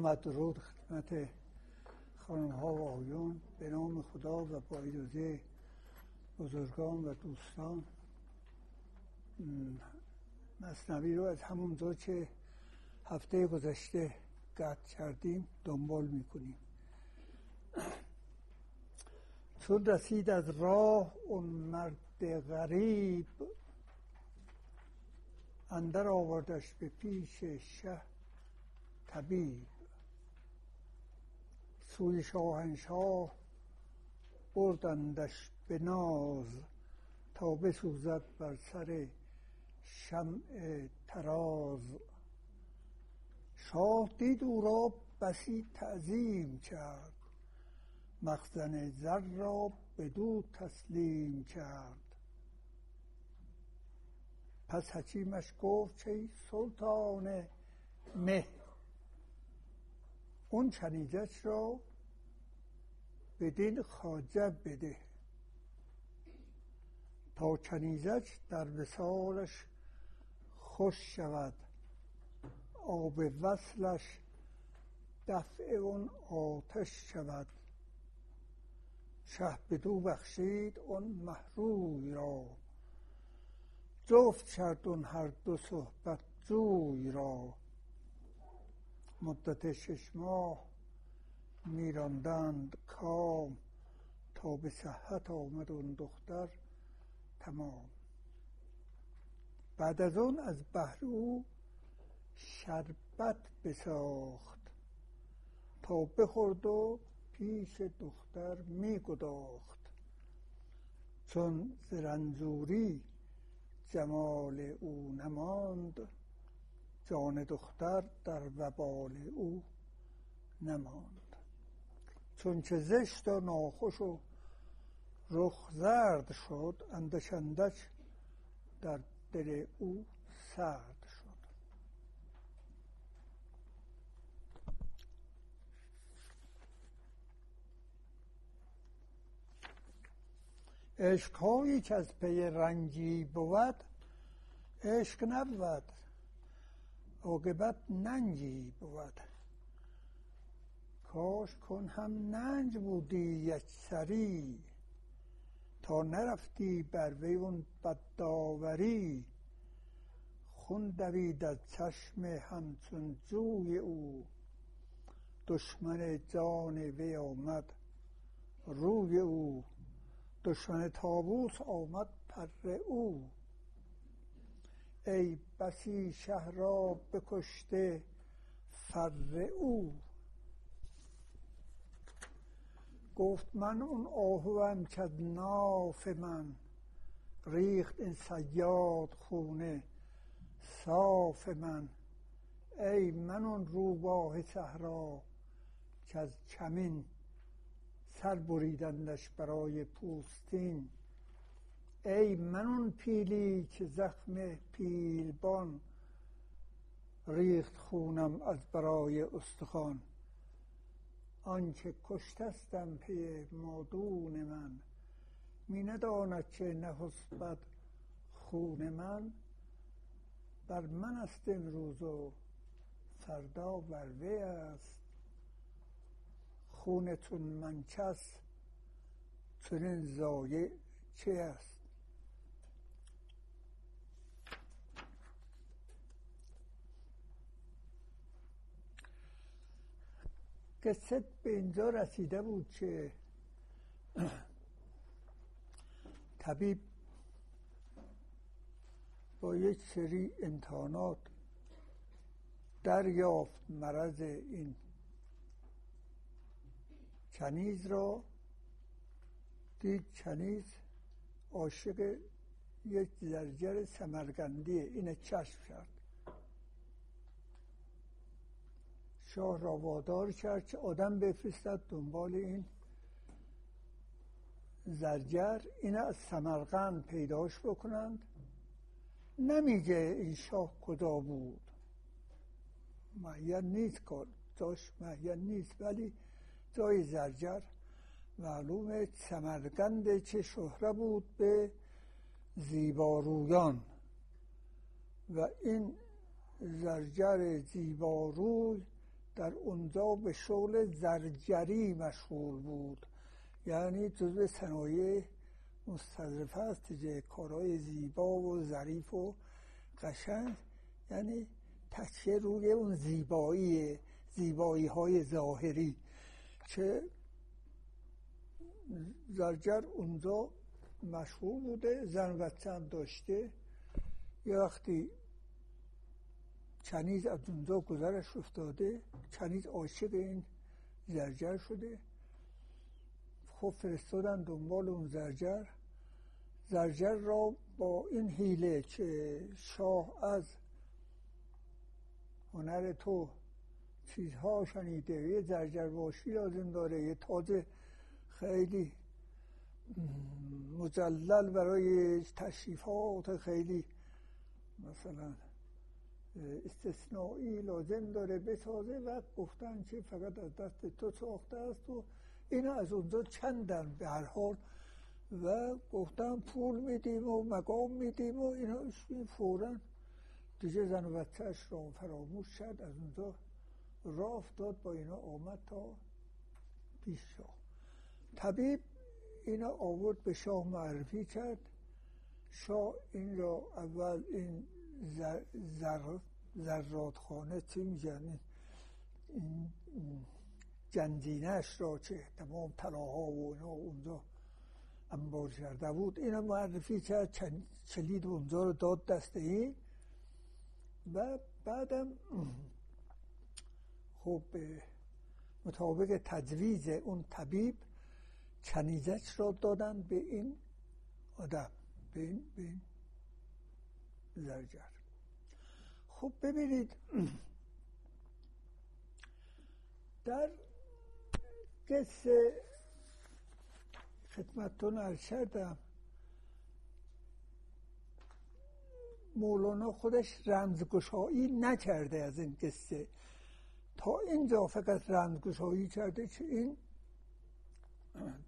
درود خدمت خانم ها و آیون به نام خدا و با اجازه بزرگان و دوستان. مصنوی رو از همونجا که هفته گذشته قطع کردیم دنبال می‌کنیم. چون رسید از راه اون مرد غریب اندر آوردش به پیش شه طبیب. سوی شاهنشاه بردندش به ناز تا بسوزد بر سر شمع تراز شاه دید او را بسی تعظیم کرد مخزن زر را بدو تسلیم کرد. پس حکیمش گفت چه سلطان مه اون چنیزش را بدین خاجه بده. تا کنیزش در وسالش خوش شود. آب وصلش دفع اون آتش شود. شه بدو بخشید اون محروی را. جفت کرد اون هر دو صحبت جوی را. مدت شش ماه میراندند کام تا به صحت آمد اون دختر تمام. بعد از اون از بهر او شربت بساخت تا بخورد و پیش دختر میگداخت. چون زرنزوری جمال او نماند جان دختر در وبال او نماند. چون چه زشت و ناخوش و رخ زرد شد اندش اندش در دل او سرد شد. عشقهایی که از پی رنجی بود عشق نبود. عاقبت ننجی بود. کاش کن هم ننج بودی یک سری تا نرفتی بر وی اون بدداوری خون دوید از چشم همچون جوی او. دشمن جان وی آمد روی او. دشمن تابوس آمد پر او. ای بسی شه را بکشته فر او. گفت من اون آهوم که ناف من. ریخت این سیاد خونه صاف من. ای من اون روباه صحرا که از چمین سر بریدندش برای پوستین. ای من اون پیلی که زخم پیلبان ریخت خونم از برای استخوان. آنچه کشتستم پی مادون من می نداند چه نخسبد خون من. بر من است امروز و فردا بر وی است. خونتون منچس چنین زایع چه است؟ قصه به اینجا رسیده بود که طبیب با یک سری امتحانات دریافت مرض این چنیز را دید چنیز عاشق یک زرجر سمرگندیه اینه چشم کرد. شاه را وادار کرد که آدم بفرستد دنبال این زرجر. این از سمرقند پیداش بکنند. نمیگه این شاه کدا بود. معین نیست کار. داشت معین نیست ولی جای زرجر معلومه سمرقند چه شهره بود به زیبارویان. و این زرجر زیباروی در اونجا به شغل زرجری مشغول بود. یعنی جزء صنایع مستظرفه است که کارهای زیبا و ظریف و قشنگ. یعنی تکیه روی اون زیبایی زیبایی های ظاهری. که زرجر اونجا مشغول بوده زن هم داشته. یه وقتی چنیز از اونجا گذرش افتاده چنیز عاشق این زرجر شده. خب فرستادن دنبال اون زرجر. زرجر را با این حیله که شاه از هنر تو چیزها شنیده یه زرجر باشی لازم داره یه تاج خیلی مجلل برای تشریفات خیلی مثلا استثنایی لازم داره بسازه و گفتن که فقط از دست تو ساخته است و اینا از اونجا چندن به هر حال. و گفتن پول میدیم و مقام میدیم و اینا فورا دیگه زن و بچهش را فراموش شد از اونجا راه افتاد با اینا آمد تا پیش شاه. طبیب اینا آورد به شاه معرفی کرد. شاه این را اول این زر خانه چی میگن؟ این جنزینش را که تمام طلاها و اینا اونجا انبار کرده بود. اینا معرفی کرد چلید اونجا رو داد دست این. و بعدم خب مطابق تجویز اون طبیب کنیزش را دادن به این آدم به این, به این زرجر خب ببینید در قصه خدمتتون کردم مولانا خودش رمزگشایی نکرده از این قصه. تا اینجا فقط رمزگشایی کرده که این؟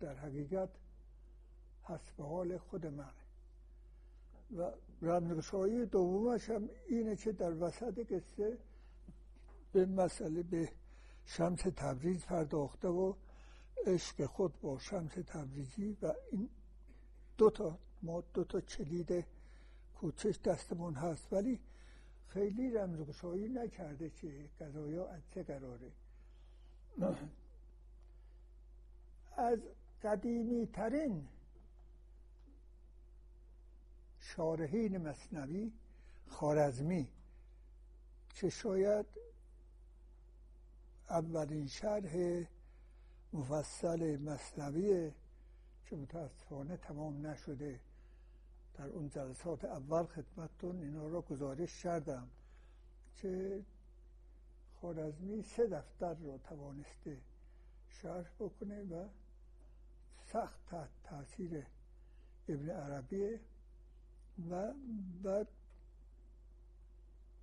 در حقیقت حسب حال خود من. و رمزگشایی دومش هم اینه که در وسط قصه به مسئله به شمس تبریز پرداخته و عشق خود با شمس تبریزی و این دو تا ما دو تا کلید کوچش دستمون هست. ولی خیلی رمزگشایی نکرده که قضایا از چه قراره. از قدیمی ترین شارحین مصنوی خارزمی که شاید اولین شرح مفصل مصنوی که متاسفانه تمام نشده. در اون جلسات اول خدمتتون اینا را گزارش کردم که خارزمی سه دفتر را توانسته شرح بکنه و سخت تحت تاثیر ابن عربی و بعد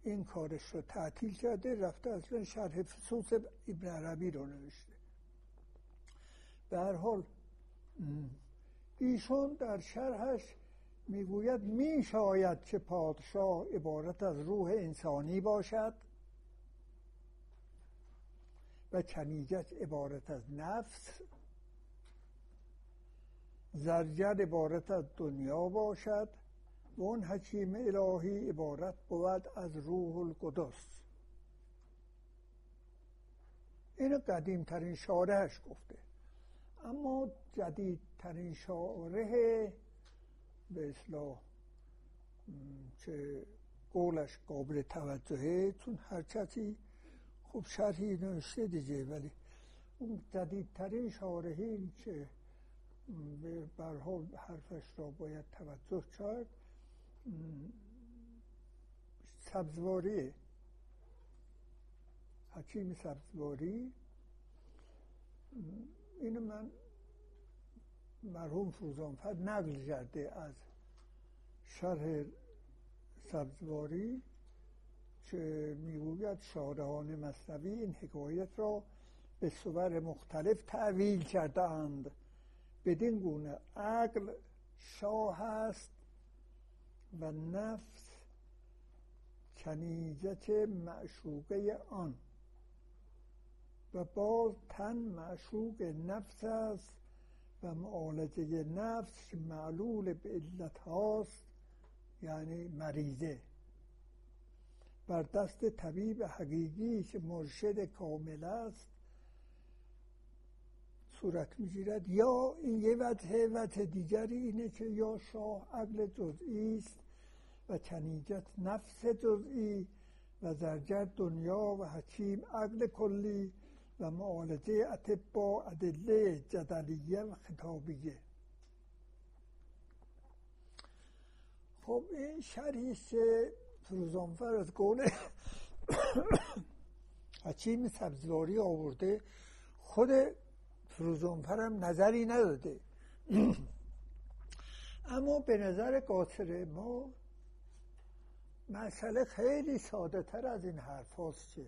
این کارش رو تعطیل کرده رفته اصلا شرح فسوس ابن عربی رو نوشته. به هر حال ایشون در شرحش می‌گوید می شاید که پادشاه عبارت از روح انسانی باشد و کنیجت عبارت از نفس زرجر عبارت از دنیا باشد و اون حکیم الهی عبارت بود از روح القدس. این قدیم ترین شارهش گفته. اما جدید ترین شاره به اصلاح که قولش قابل توجهه چون هر کسی خوب شرحی نوشته دیگه ولی اون جدیدترین شارحین که به برحال حرفش را باید توجه کرد سبزواری. حکیم سبزواری. اینو من مرحوم فروزانفر نقل کرده از شرح سبزواری که می‌گوید شارحان مصنوی این حکایت را به صور مختلف تعویل کرده اند بدین گونه عقل شاه است. و نفس کنیزت معشوقه آن. و باز تن معشوق نفس است و معالجه نفس معلول به علت هاست یعنی مریضه. بر دست طبیب حقیقی که مرشد کامل است صورت می‌گیرد. یا این یه وجه وجه دیگری اینه که یا شاه عقل جزئی است و چنیجت نفس جزئی و زرجر دنیا و حکیم عقل کلی و معالجه با ادله جدلیه و خطابیه. خب این شریح فروزانفر از قول حکیم سبزواری آورده. خود فروزانفر هم نظری نداده. اما به نظر قاطر ما مسئله خیلی ساده تر از این حرف هاست که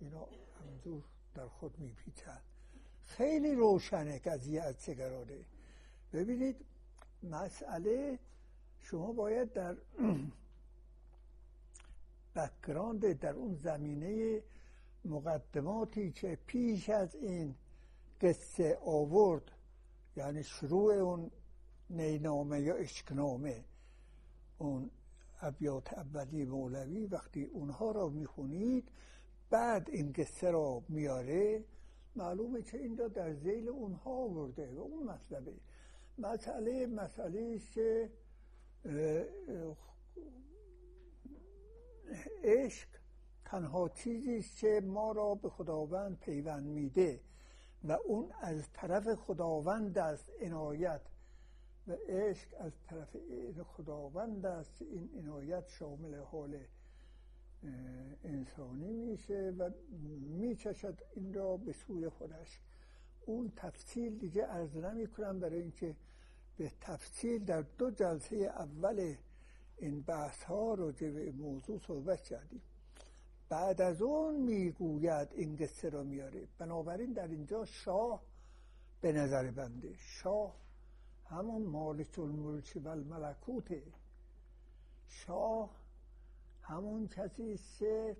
اینا همجور در خود میپیچن. خیلی روشنه قضیه از چگرانه ببینید مسئله شما باید در بکراند در اون زمینه مقدماتی که پیش از این قصه آورد یعنی شروع اون نینامه یا اشکنامه اون ابیات اولی مولوی وقتی اونها را می‌خونید بعد این قصه را میاره معلومه که اینجا در زیل اونها آورده و اون مطلبه. مسئله مسئله که عشق تنها چیزی است که ما را به خداوند پیوند میده. و اون از طرف خداوند است عنایت. و عشق از طرف خداوند است این عنایت شامل حال انسانی میشه و میچشد این را به سوی خودش. اون تفصیل دیگه ارز نمی کنم برای اینکه به تفصیل در دو جلسه اول این بحث ها رو به موضوع صحبت کردیم. بعد از اون می‌گوید این قصه را میاره. بنابراین در اینجا شاه به نظر بنده شاه همون مالک الملک و الملکوته شاه همون کسی است که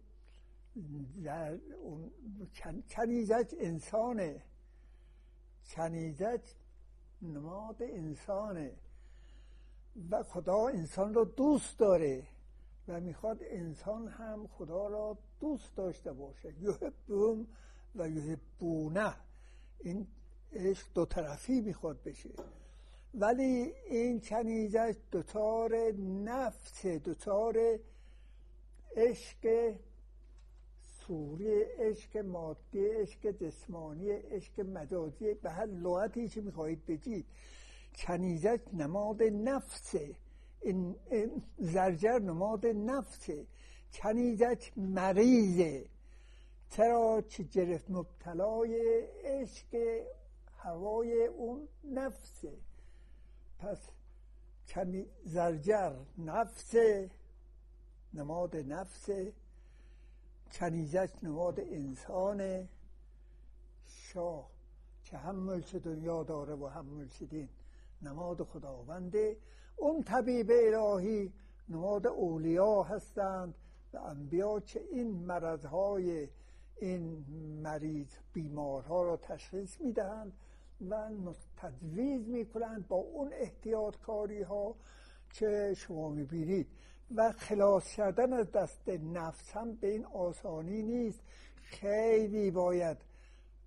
کنیزک انسانه. کنیزک نماد انسانه. و خدا انسان را دوست داره. و می‌خواد انسان هم خدا را دوست داشته باشه. یحبهم و یحبونه این عشق دو طرفی می‌خواد بشه. ولی این کنیزش دوتار نفس دوتار عشق سوری عشق مادی عشق جسمانی عشق مجازی. به هر لغتی که می‌خواهید بگید. کنیزک نماد نفسه. این, زرجر نماد نفسه کنیزک مریضه چرا که گرفت مبتلای عشق هوای اون نفسه پس کنی زرجر نفسه نماد نفس کنیزک نماد انسان. شاه که هم ملک دنیا داره و هم ملک دین نماد خداونده اون طبیب الهی نماد اولیا هستند و انبیا که این مرضهای این مریض بیمارها را تشخیص می‌دهند و تجویز می‌کنند با اون احتیاطکاری ها که شما می‌بینید. و خلاص کردن از دست نفس هم به این آسانی نیست. خیلی باید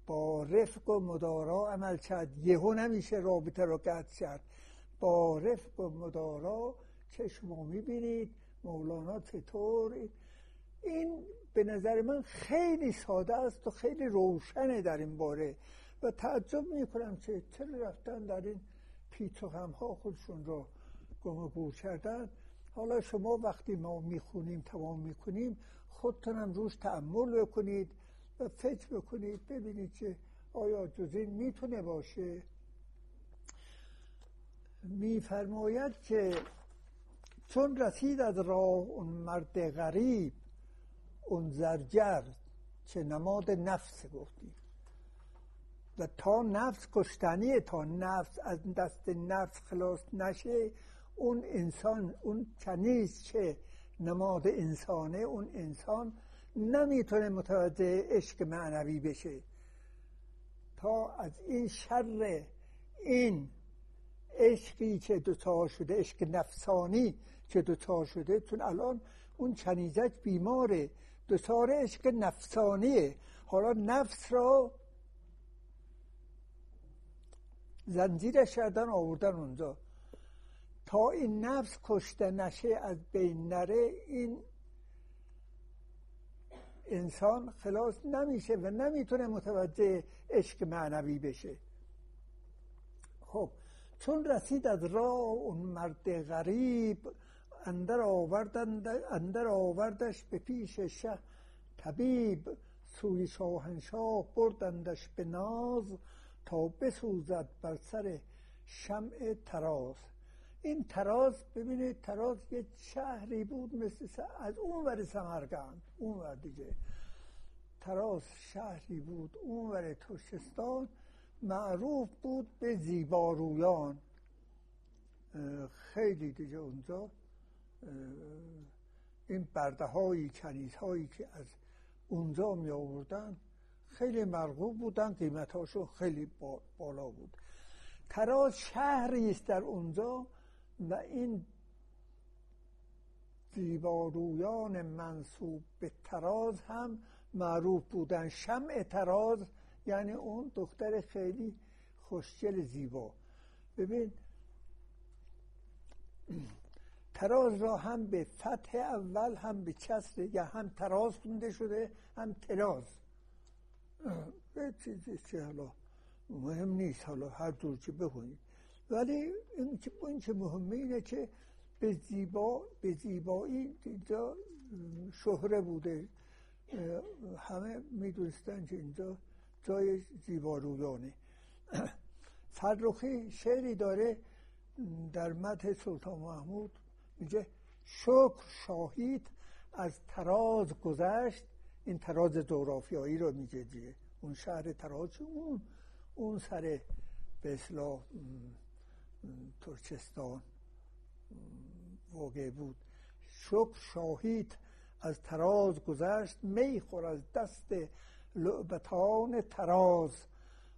با رفق و مدارا عمل کرد. یهو نمیشه رابطه رو قطع کرد. با رفق و مدارا شما می‌بینید مولانا چطور؟ این به نظر من خیلی ساده است و خیلی روشنه در این باره و تعجب می‌کنم که چرا رفتن در این پیچ و خودشون رو گم کردن. حالا شما وقتی ما می‌خونیم تمام می‌کنیم خودتونم روش تعمل بکنید و فکر بکنید ببینید که آیا جزین می‌تونه باشه؟ میفرماید که چون رسید از راه اون مرد غریب اون زرجر که نماد نفس گفتیم و تا نفس کشتنیه تا نفس از دست نفس خلاص نشه اون انسان اون کنیز که نماد انسانه اون انسان نمی‌تونه متوجه عشق معنوی بشه. تا از این شر این عشقی که دوتا شده عشق نفسانی که دوتا شده. چون الان اون چنیزک بیماره. دوتار عشق نفسانیه. حالا نفس را زنجیرش کردن آوردن اونجا. تا این نفس کشته نشه از بین نره این انسان خلاص نمیشه و نمی‌تونه متوجه عشق معنوی بشه. خب چون رسید از راه اون مرد غریب اندر, اندر آوردش به پیش شه طبیب. سوی شاهنشاه بردندش به ناز تا بسوزد بر سر شمع تراز این تراز ببینید تراز یه شهری بود مثل از اون ور سمرگند اون ور دیگه. تراز شهری بود اون ور ترکستان معروف بود به زیبارویان. خیلی دیگه اونجا این برده هایی کنیز هایی که از اونجا می آوردن خیلی مرغوب بودن قیمت خیلی بالا بود. تراز شهری است در اونجا و این زیبارویان منصوب به تراز هم معروف بودن. شمع تراز یعنی اون دختر خیلی خوشگل زیبا. ببین تراز را هم به فتح اول هم به کسر یا هم تراز خونده شده هم تراز. چیزی که حالا مهم نیست حالا هر دور که بخونید ولی این که, این که مهمه اینه که به زیبا به زیبایی اینجا شهره بوده. همه می‌دونستن که اینجا جای زیبارویانه فرخی شعری داره در مدح سلطان محمود میگه شکر شاهید از تراز گذشت. این تراز جغرافیایی رو میگه دیگه. اون شهر تراز اون اون سر به اصلاح ترکستان واقع بود. شکر شاهید از تراز گذشت. می خور از دست لعبتان تراز.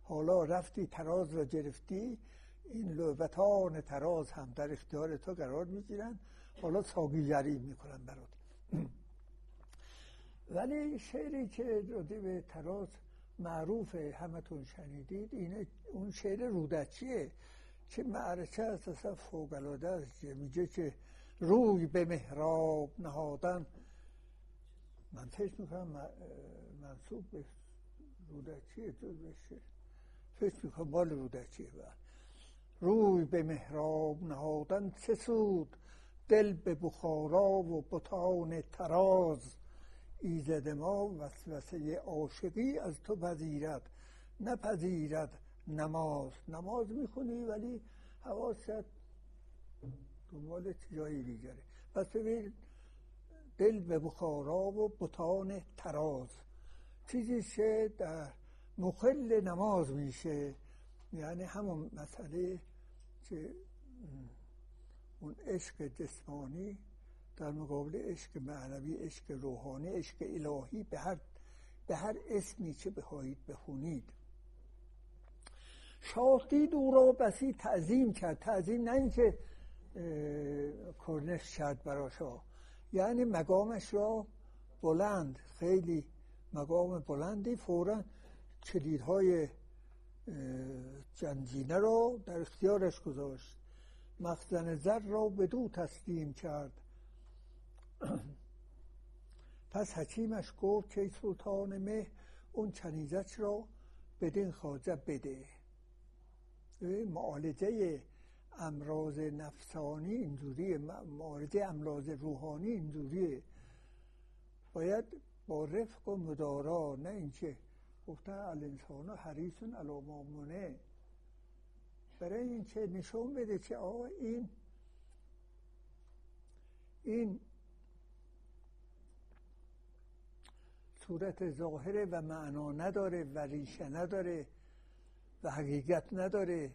حالا رفتی تراز را گرفتی این لعبتان تراز هم در اختیار تو قرار می‌گیرن. حالا ساگیگری می‌کنن برات. ولی شعری که راجع به تراز معروفه همتون شنیدید اینه اون شعر رودچیه که معرکه است اصلا فوقلاده است. میگه که روی به محراب نهادن. من فکر می‌کنم منصوب به رودکیه جز بشه. فکر می‌کنم مال رودکیه بر. روی به محراب نهادن چه سود؟ دل به بخارا و بطان تراز ایزد ما وسوسه عاشقی از تو پذیرد. نپذیرد نماز. نماز می‌خونی ولی حواست دنبال جایی دیگره پس ببین دل به بخارا و بطان تراز چیزی در مخل نماز میشه یعنی همون مسئله که اون عشق جسمانی در مقابل عشق معنوی عشق روحانی عشق الهی به هر به هر اسمی که بخواهید بخونید. شاه دید او را بسی تعظیم کرد. تعظیم نه اینکه کرنش کرد برا شاه یعنی مقامش را بلند خیلی مقام بلندی فورا کلیدهای جنجینه را در اختیارش گذاشت. مخزن زر را به دو تسلیم کرد. پس حکیمش گفت که سلطان مه اون چنیزش را بدین خواجه بده. معالجه امراض نفسانی اینجوریه معالجه امراض روحانی اینجوریه. باید با رفق و مدارا نه اینکه گفتن الانسان حریصون علامامونه برای اینکه نشون بده که آقا این این صورت ظاهره و معنا نداره و ریشه نداره و حقیقت نداره.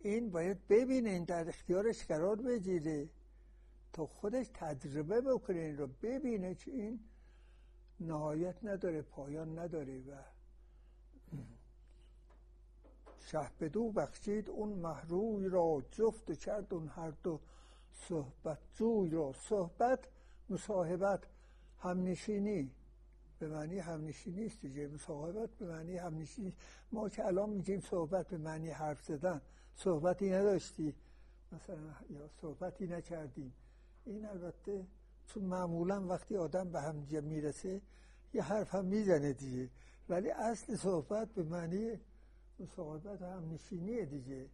این باید ببینه این در اختیارش قرار بگیره. تا خودش تجربه بکنه این رو ببینه که این نهایت نداره پایان نداره و شه بدو بخشید. اون محروی را جفت کرد اون هر دو صحبت جوی را صحبت مصاحبت همنشینی. به معنی همنشینی است دیگه. مصاحبت به معنی همنشینی. ما که الان میگیم صحبت به معنی حرف زدن صحبتی نداشتی. مثلا یا صحبتی نکردیم. این البته چون معمولا وقتی آدم به هم می‌رسه یه حرف هم می‌زنه دیگه. ولی اصل صحبت به معنی مصاحبت هم نشینیه دیگه.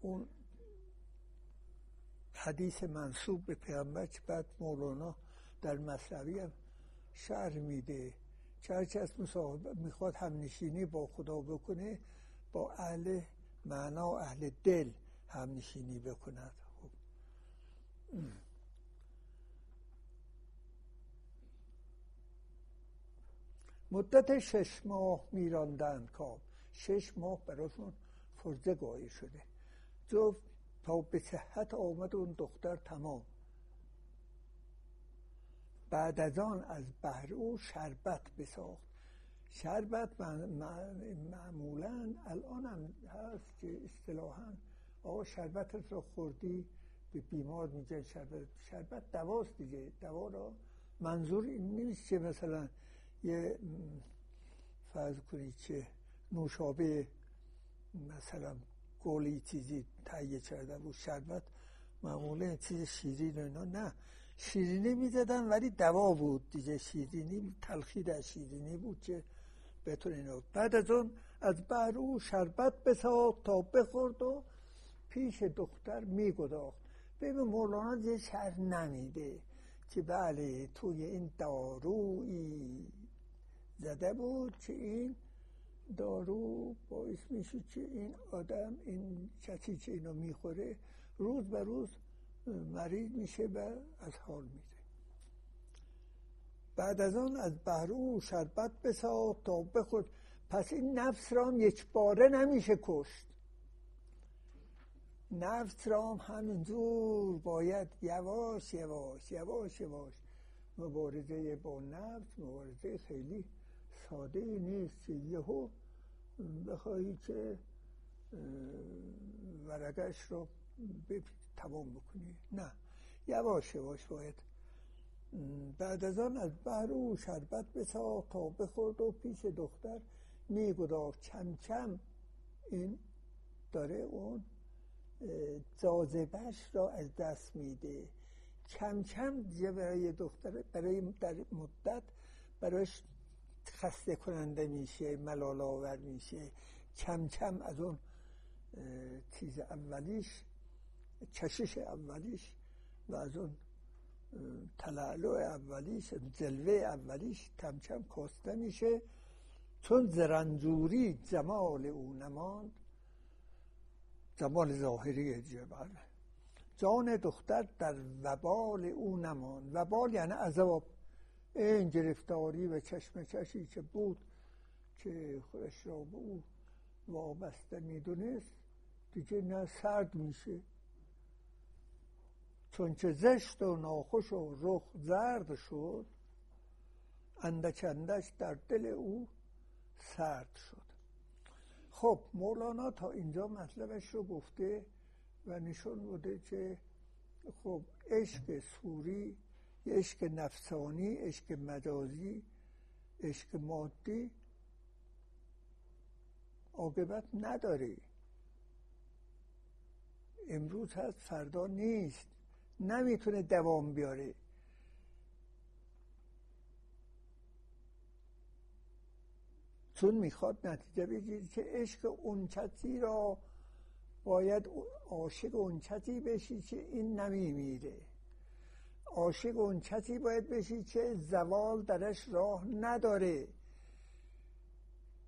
اون حدیث منصوب به پیامبر که بعد مولانا در مصنوی هم شعر میده. که از می‌خواد هم نشینی با خدا بکنه با اهل معنا و اهل دل. هم نشینی بکند. خب. مدت شش ماه میراندن کام. شش ماه براشون فرزه گاهی شده. جفت تا به صحت آمد اون دختر تمام. بعد از آن از بهر او شربت بساخت. شربت معمولا الان هم هست که اصطلاحا آقا شربت رو خوردی به بیمار میگن شربت. شربت دواست دیگه. دوا را منظور این نیست که مثلا یه فرض کنید که نوشابه مثلا گلی چیزی تهیه کرده بود. شربت معمولا چیز شیرین اینا. نه شیرینی می‌زدن ولی دوا بود دیگه. شیرینی تلخی در شیرینی بود که بتونه بعد از اون از بر او شربت بساخت تا بخورد و پیش دختر میگداخت. ببین مولانا یه شر نمیده که بله توی این دارویی زده بود که این دارو باعث میشه که این آدم این کسی که اینو می‌خوره روز به روز مریض میشه و از حال میره. بعد از آن از بهرو شربت بساخت تا بخود پس این نفس را هم یک باره نمیشه کشت. نفس را هم همینجور باید یواش یواش یواش یواش. مبارزه با نفس مبارزه خیلی ساده نیست که یهو بخواهی که ورقش رو تمام بکنی. نه. یواش یواش باید. بعد از آن از او شربت بساخت تا بخورد و پیش دختر میگداخت. چم چم. این داره اون جاذبش را از دست میده. کم کم برای دختر برای در مدت برایش خسته کننده میشه ملال آور میشه. کم کم از اون چیز اولیش کشش اولیش و از اون تلالو اولیش جلوه اولیش کم کم کاسته میشه. چون زرنجوری جمال او نماند جمال ظاهری جبل جان دختر در وبال او نماند. وبال یعنی عذاب. این گرفتاری و چشم چشی که بود که خودش را به او وابسته می‌دونست دیگه نه سرد میشه. چون که زشت و ناخوش و رخ زرد شد اندک اندک در دل او سرد شد. خب مولانا تا اینجا مطلبش رو گفته و نشون بوده که خب عشق سوری عشق نفسانی عشق مجازی عشق مادی عاقبت نداره. امروز هست فردا نیست. نمی‌تونه دوام بیاره. چون می‌خواد نتیجه بگیری که عشق اون کسی را باید عاشق اون کسی بشی که این نمیمیره. عاشق اون کسی باید بشی که زوال درش راه نداره.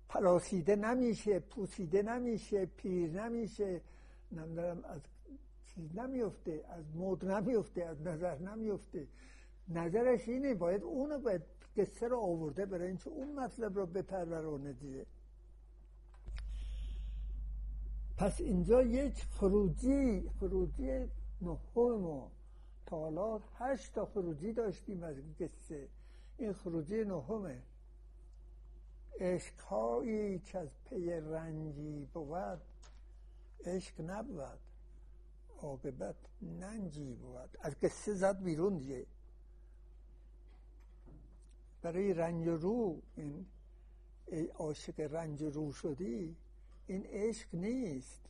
پلاسیده نمیشه پوسیده نمیشه پیر نمیشه. نمیدارم از چیز نمیفته از مود نمیفته از نظر نمیفته نظرش اینه باید اونو باید قصه رو آورده برای اینکه اون مطلب رو بپرورانه دیده. پس اینجا یک خروجی خروجی نهم تا حالا هشت تا خروجی داشتیم از قصه. این خروجی نهمه. عشقهایی که از پی رنجی بود عشق نبود عاقبت ننجی بود. از قصه زد بیرون دیگه. برای رنج رو این عاشق رنج رو شدی این عشق نیست.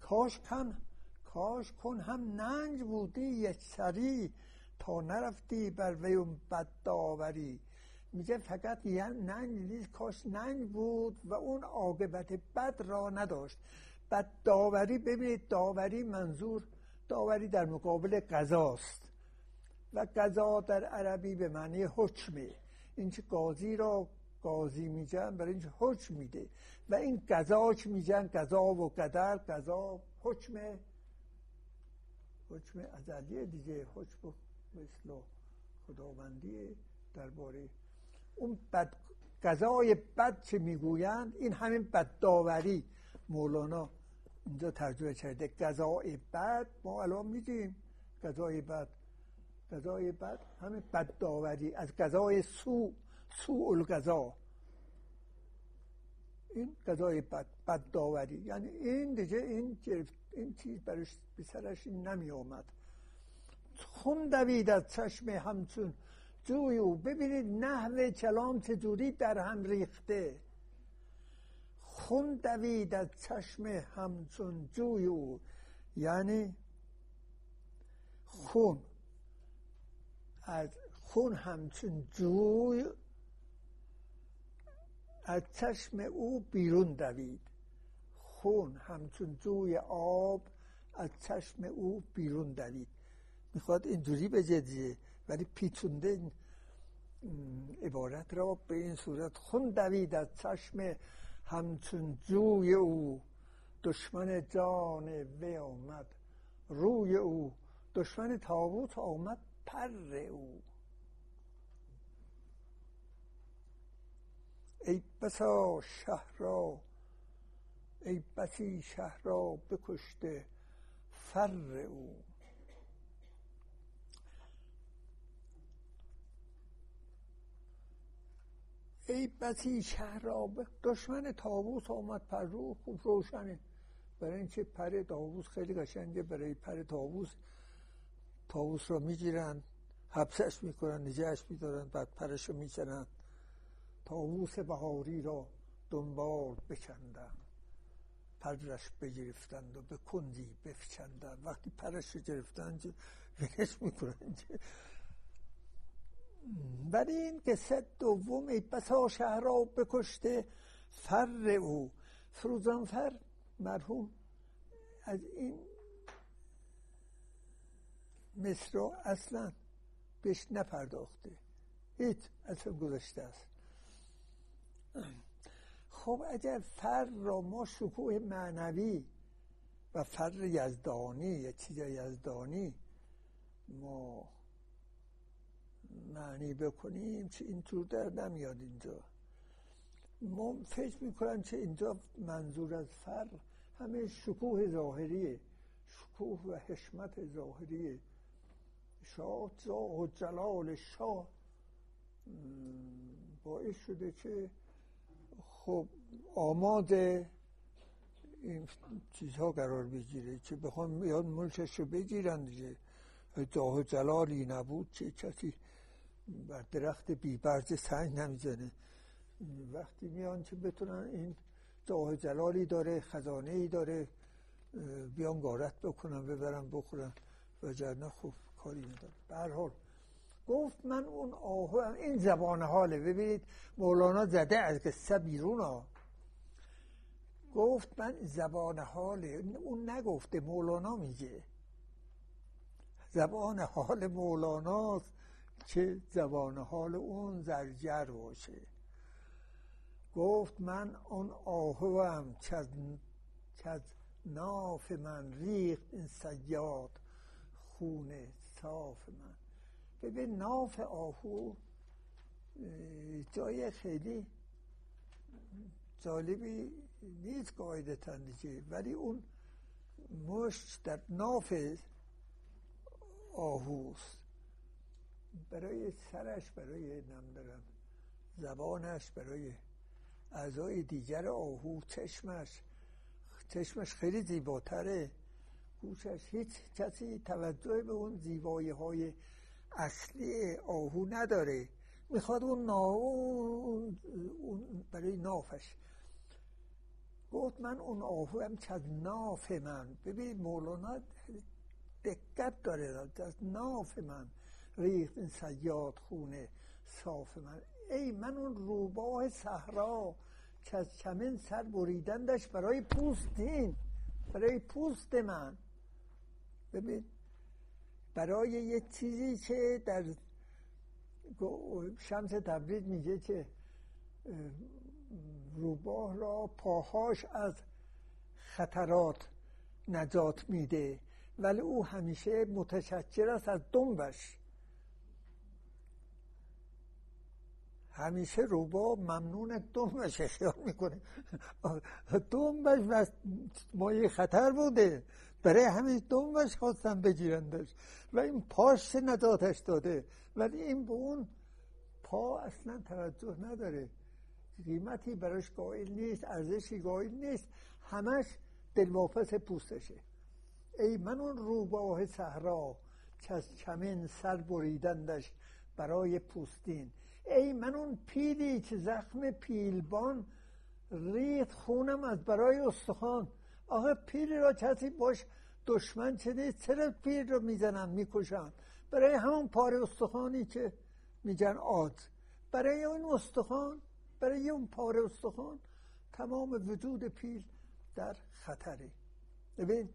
کاش کن کاش کن هم ننج بودی یک سری تا نرفتی بر وی بد داوری. میگه فقط یه ننج نیست کاش ننج بود و اون عاقبت بد را نداشت. بد داوری ببینید داوری منظور داوری در مقابل قضاست. و قضا در عربی به معنی حکمه این که قاضی را قاضی میگن برای اینکه حکم میده. و این قضاش میگن قضا و قدر قضا حکم. حکم ازلیه دیگه حکم مثل خداوندی درباره. اون بد قضای بد که می‌گویند؟ این همین بدداوری مولانا اینجا ترجمه کرده قضای بد ما الان میدیم قضای بد قضای بد همین بدداوری از قضای سو سوء القضا این قضای بد بد داوری یعنی این دیگه این این چیز برش به سرش نمی آمد. خون دوید از چشم همچون جوی او. ببینید نحوه کلام چجوری در هم ریخته. خون دوید از چشم همچون جوی او. یعنی خون از خون همچون جوی از چشم او بیرون دوید. خون همچون جوی آب از چشم او بیرون دوید. می‌خواد اینجوری بجدیه ولی پیچونده عبارت را به این صورت خون دوید از چشم همچون جوی او. دشمن جان وی آمد روی او. دشمن تابوت آمد پر او. ای بسا شهر را ای بسی شهر را بکشته فر او. ای بسی را دشمن تابوس آمد پر رو خوب روشنه. برای اینکه پر تابوس خیلی قشنگه برای پر تابوس تابوس را می‌گیرن حبسش می‌کنن نجهش میدارن بعد پرش رو می‌کنن تاووس بهاری را دنبال بکندن پرش بگرفتند و به کندی بفچندن وقتی پرش رو گرفتن ولش می‌کنن ولی این قصه دوم ای بسا شهر را بکشته فر او. فروزانفر مرحوم از این مصر اصلا بهش نپرداخته. هیچ اصلا گذاشته است. خب اگر فر را ما شکوه معنوی و فر یزدانی یا چیز یزدانی ما معنی بکنیم چه اینطور در نمیاد اینجا. ما فکر می‌کنم که اینجا منظور از فر همه شکوه ظاهریه. شکوه و حشمت ظاهریه. شاه و جلال شاه باعث شده که خب آماده این چیزها قرار بگیره که بخوام یاد ملکش رو بگیرن دیگه. جاه جلالی نبود چه کسی بر درخت بیبرز سنگ نمی‌زنه. وقتی میان که بتونن این جاه جلالی داره خزانه ای داره بیان گارت بکنن ببرن بخورن. و جرنه خوب کاری نداره. به حال گفت من اون آهو این زبان حاله. ببینید مولانا زده از قصه بیرون ها گفت من زبان حاله. اون نگفته مولانا میگه. زبان حال مولاناست که زبان حال اون زرجر باشه. گفت من اون آهوم که از ناف من ریخت این سیاد خون صاف من. ببین ناف آهو جای خیلی جالبی نیست قاعدتا ولی اون مشت در ناف آهوست. برای سرش برای نمی‌دونم زبانش برای اعضای دیگر آهو چشمش چشمش خیلی زیباتره. گوشش هیچ کسی توجه به اون زیبایی های اصلی آهو نداره. می‌خواد اون, اون برای نافش. گفت من اون آهو هم از ناف من ببین مولانا دقت داره از ناف من ریخت این سیاد خونه صاف من ای من اون روباه صحرا که از چمن سر بریدندش برای پوستین برای پوست من. ببین برای یه چیزی که در شمس تبرید میگه که روباه را پاهاش از خطرات نجات میده ولی او همیشه متشکر است از دنبش. همیشه روبا ممنون دنبش اختیار می‌کنه. دنبش مایه خطر بوده. برای همین دنبش خواستن بگیرندش. و این پاش نجاتش داده. ولی این به اون پا اصلا توجه نداره. قیمتی براش قائل نیست ارزشی قائل نیست. همش دلواپس پوستشه. ای من اون روباه صحرا که از چمن سر بریدندش برای پوستین. ای من اون پیلی که زخم پیلبان ریت خونم از برای استخوان. آخه پیلی را کسی باش دشمن چه چرا پیل رو می‌زنم می‌کشن؟ برای همون پاره استخوانی که میگن آد. برای اون استخوان برای اون پاره استخوان تمام وجود پیل در خطره. ببین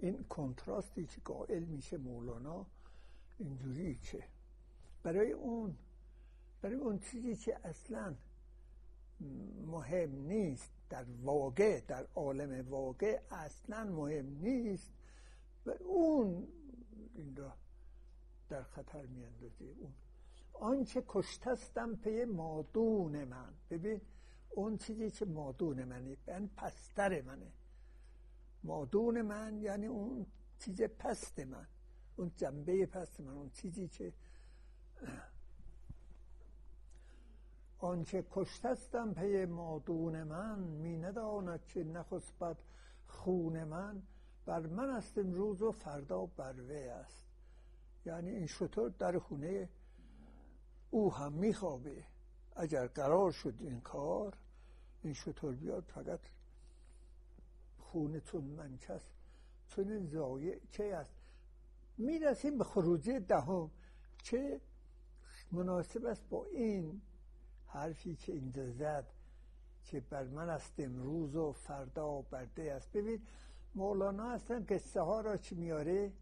این کنتراستی که قائل میشه مولانا اینجوری که برای اون برای اون چیزی که اصلا مهم نیست در واقع در عالم واقع اصلا مهم نیست و اون این را در خطر میاندازه. اون آنچه کشتستم پی مادون من. ببین اون چیزی که مادون منه من پستر منه. مادون من یعنی اون چیز پست من. اون جنبه پست من اون چیزی که آنچه کشتستم پی مادون من می نداند که نخسبت خون من. بر من است امروز و فردا بر وی است. یعنی این شطور در خونه او هم میخوابه اگر قرار شد این کار این شطور بیاد فقط خونتون چون این زایه چه است. می‌رسیم به خروجی دهم. چه مناسب است با این حرفی که اینجا زد که بر من است امروز و فردا برده است. ببین مولانا اصلا قصه ها را چی میاره؟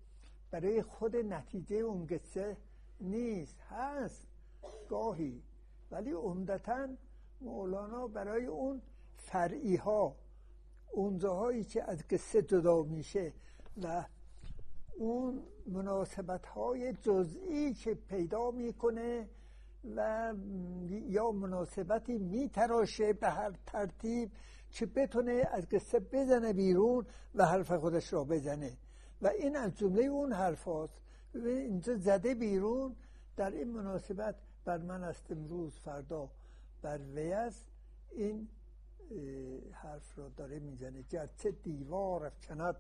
برای خود نتیجه اون قصه نیست هست گاهی. ولی عمدتا مولانا برای اون فرعی ها اونجاهایی که از قصه جدا میشه و اون مناسبت های جزئی که پیدا می‌کنه و یا مناسبتی میتراشه به هر ترتیب که بتونه از قصه بزنه بیرون و حرف خودش را بزنه. و این از جمله اون حرف هاست. اینجا زده بیرون. در این مناسبت بر من است امروز فردا. بر وی است این حرف را داره می‌زنه. گرچه دیوار افکند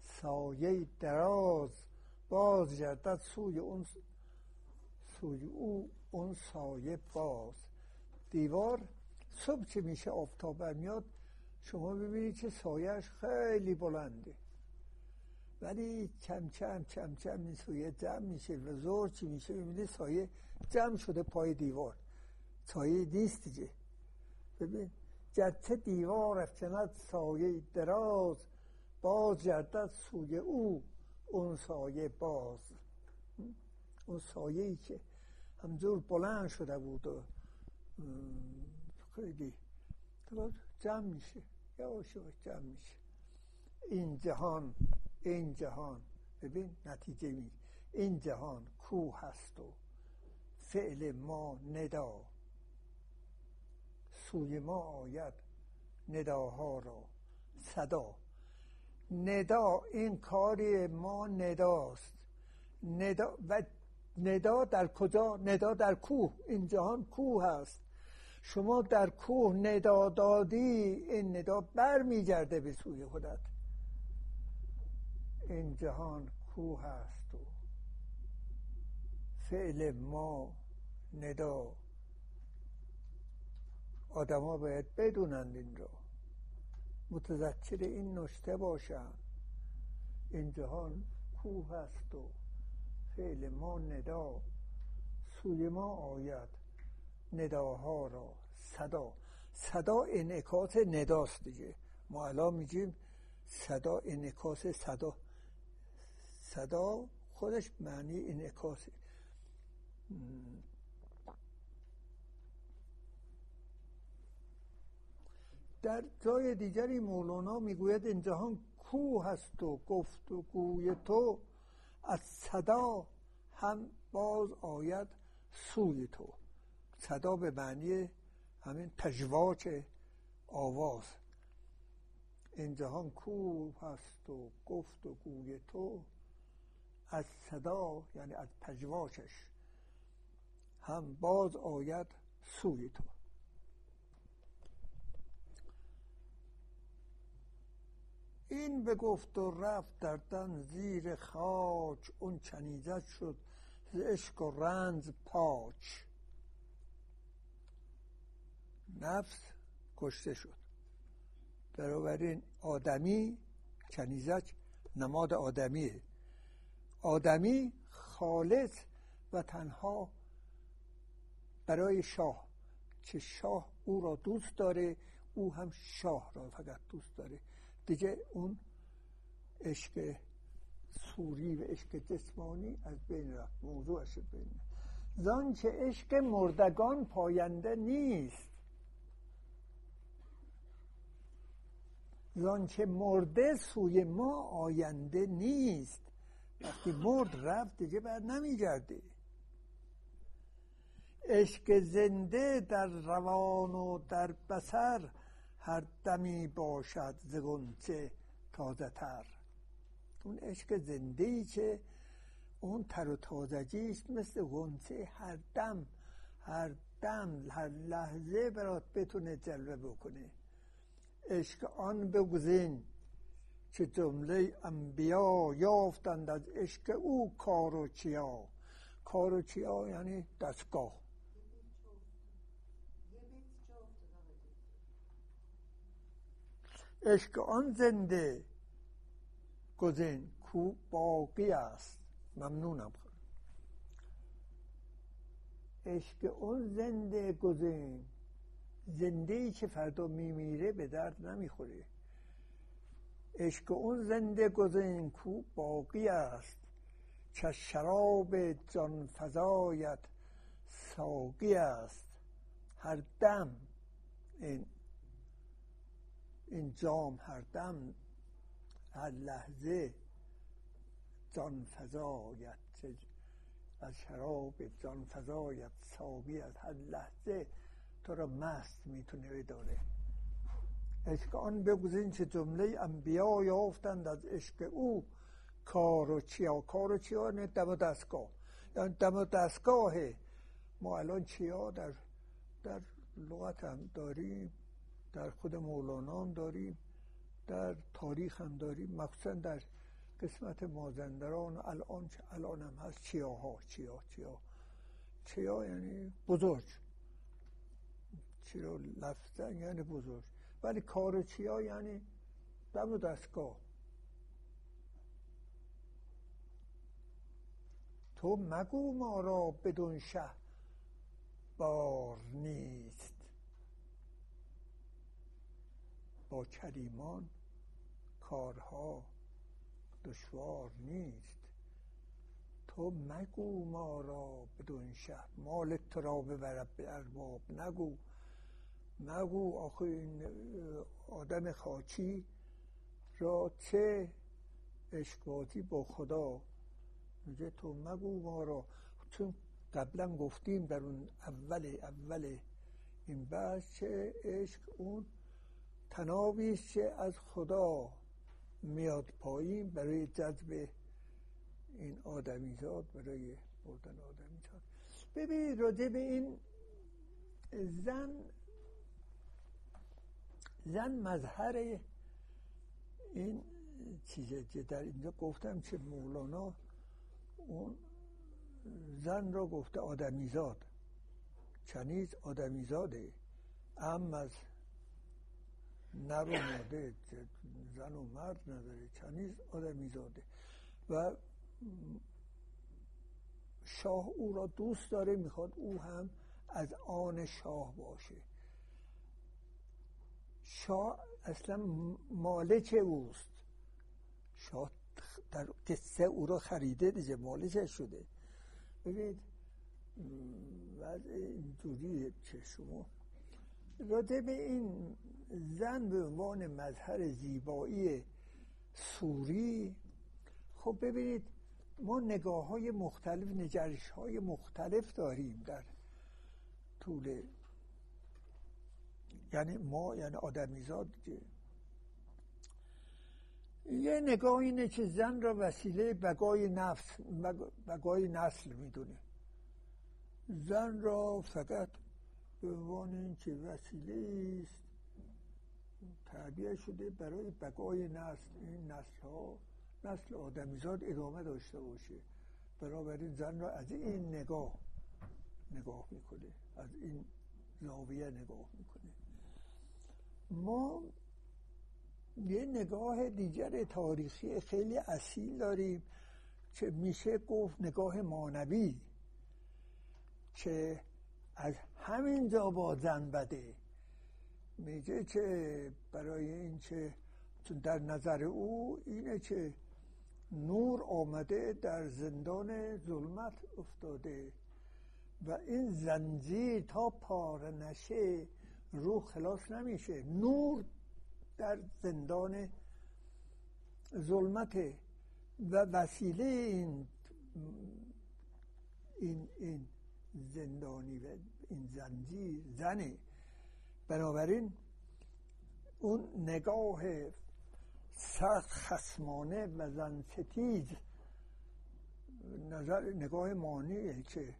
سایه دراز باز گردد سوی اون سوی او. اون سایه باز. دیوار صبح که میشه آفتاب برمیاد شما ببینید که سایهش خیلی بلنده. ولی کم کم کم کم این سایه جمع میشه و زور چی میشه؟ ببینید سایه جمع شده پای دیوار. سایه نیست دیگه. ببین گرچه دیوار افکند سایه دراز باز گردد سوی او. اون سایه باز. اون سایه ای که همجور بلند شده بود و خیلی جمع میشه. یواش یواش جمع میشه. این جهان این جهان. ببین نتیجه می این جهان کو هست و فعل ما ندا. سوی ما آید نداها را. صدا. ندا این کاری ما نداست. ندا و ندا در کجا ندا در کوه. این جهان کوه هست. شما در کوه ندا دادی این ندا بر میگرده به سوی خودت. این جهان کوه هست و فعل ما ندا. آدما باید بدونند این را. متذکر این نشته باشند. این جهان کوه است و فعل ما ندا سوی ما آید نداها را صدا. صدا انعکاس نداست دیگه. ما الان میگیم صدا انعکاس صدا. صدا خودش معنی انعکاسه در جای دیگری مولانا می‌گوید این جهان کوه هست و گفت و گوی تو از صدا هم باز آید سوی تو. صدا به معنی همین پژواک آواز. این جهان کوه هست و گفت و گوی تو. از صدا یعنی از پژواکش هم باز آید سوی تو. این به گفت و رفت در دن زیر خاک. اون چنیزت شد ز عشق و رنز پاچ نفس کشته شد. بنابراین آدمی کنیزک نماد آدمیه. آدمی خالص و تنها برای شاه که شاه او را دوست داره او هم شاه را فقط دوست داره. دیگه اون عشق سوری و عشق جسمانی از بین رفت موضوع از بین زان که عشق مردگان پاینده نیست. زان که مرده سوی ما آینده نیست. وقتی مرد رفت دیگه بعد نمیگرده عشق زنده در روان و در بسر هر دمی باشد ز گنچه تازه تر اون عشق زنده ای که اون تر و تازگی است مثل غنچه هر دم هر دم هر لحظه برات بتونه جلوه بکنه. عشق آن بگزین که جمله انبیا یافتند از عشق او کار و چیا. کار و چیا یعنی دستگاه. عشق آن زنده گزین کو باقی است. ممنونم. عشق اون زنده گزین زنده ای که فردا میمیره به درد نمی‌خوره. عشق اون زنده گزین کو باقی است. که شراب جان فضایت ساقی است. هر دم این این جام هر دم هر لحظه جان فضایت از شراب جان فضایت ساقی از هر لحظه تو را مست می‌تونه بداره. عشق آن بگذین که جمله انبیا یافتند از عشق او. کار و چیا کار و چیا نه دم و دستگاه. یعنی دم و دستگاه ما الان چیا در در لغت هم داریم. در خود مولانا هم داریم در تاریخ هم داریم. مخصوصا در قسمت مازندران الان الان هم هست. چیاها چیا چیا. چیا یعنی بزرگ. چرا لفظا یعنی بزرگ. ولی کار چیا یعنی دم و دستگاه. تو مگو ما را بدون شه. بار نیست. با کریمان کارها دشوار نیست. تو مگو ما را بدون شه. مال را ببرد به ارباب. نگو. نگو آخه این آدم خاچی را چه اشکاتی با خدا؟ میگه تو مگو ما را. چون قبلا گفتیم در اون اول اول این بحث چه عشق اون تنابی که از خدا میاد پایین برای جذب این آدمیزاد برای بردن آدمیزاد ببینید راجع به این زن زن مظهر این چیزه که در اینجا گفتم که مولانا اون زن را گفته آدمیزاد چنیز آدمیزاده ام از نر و ماده زن و مرد نداره چنیز آدمیزاده و شاه او را دوست داره می‌خواد او هم از آن شاه باشه. شاه اصلا مالک اوست. شاه در قصه او را خریده دیگه مالکش شده. ببینید وضع اینجوریه که شما راجع به این زن به عنوان مظهر زیبایی سوری خب ببینید ما نگاه های مختلف نگرش های مختلف داریم در طول یعنی ما یعنی آدمیزاد یه نگاه اینه که زن را وسیله بقای نفس بقای نسل می‌دونه. زن را فقط به عنوان اینکه وسیله است؟ تعبیه شده برای بقای نسل. این نسل ها نسل آدمیزاد ادامه داشته باشه. بنابراین زن را از این نگاه نگاه می‌کنه. از این زاویه نگاه می‌کنه. ما یه نگاه دیگر تاریخی خیلی اصیل داریم که میشه گفت نگاه مانوی که از همین جا با زن بده. میگه که برای این که در نظر او اینه که نور آمده در زندان ظلمت افتاده و این زنجیر تا پاره نشه روح خلاص نمیشه. نور در زندان ظلمت و وسیله این این این زندانی و این زنجیر زنه. بنابراین اون نگاه سخت خسمانه و زن ستیز نظر نگاه مانعه که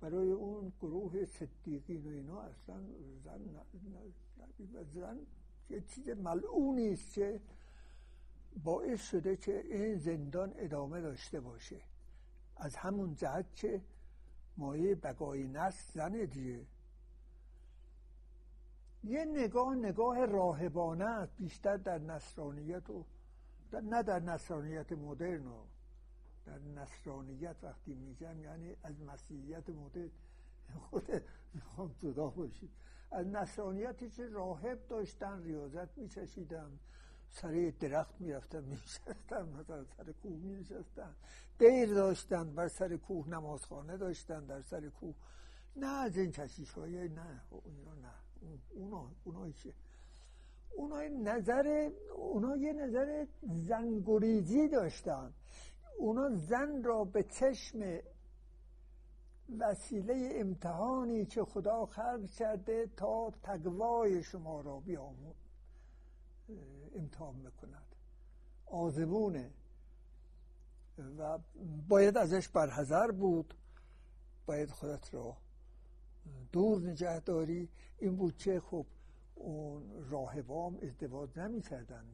برای اون گروه صدیقین و اینا اصلا زن زن یه چیز ملعونی است که باعث شده که این زندان ادامه داشته باشه. از همون جهت که مایه بقای نسل زنه دیگه. یه نگاه نگاه راهبانه است بیشتر در نصرانیت و نه در نصرانیت مدرن و در نصرانیت وقتی میگم یعنی از مسیحیت مدرن. خود می‌خوام جدا باشید از نصرانیتی که راهب داشتن ریاضت میچشیدم سر درخت می‌رفتن میشستن مثلا سر کوه میشستن دیر داشتن بر سر کوه نمازخانه داشتن در سر کوه. نه از این کشیش های نه اونا نه. اونا اونا چه؟ اونا نظر اونا یه نظر زنگریزی داشتن. اونا زن را به چشم وسیله امتحانی که خدا خلق کرده تا تقوای شما را بیامون امتحان می‌کند. آزمونه. و باید ازش برحضر بود. باید خودت را دور نگه داری. این بود که خب اون راهبام ازدواج نمی کردن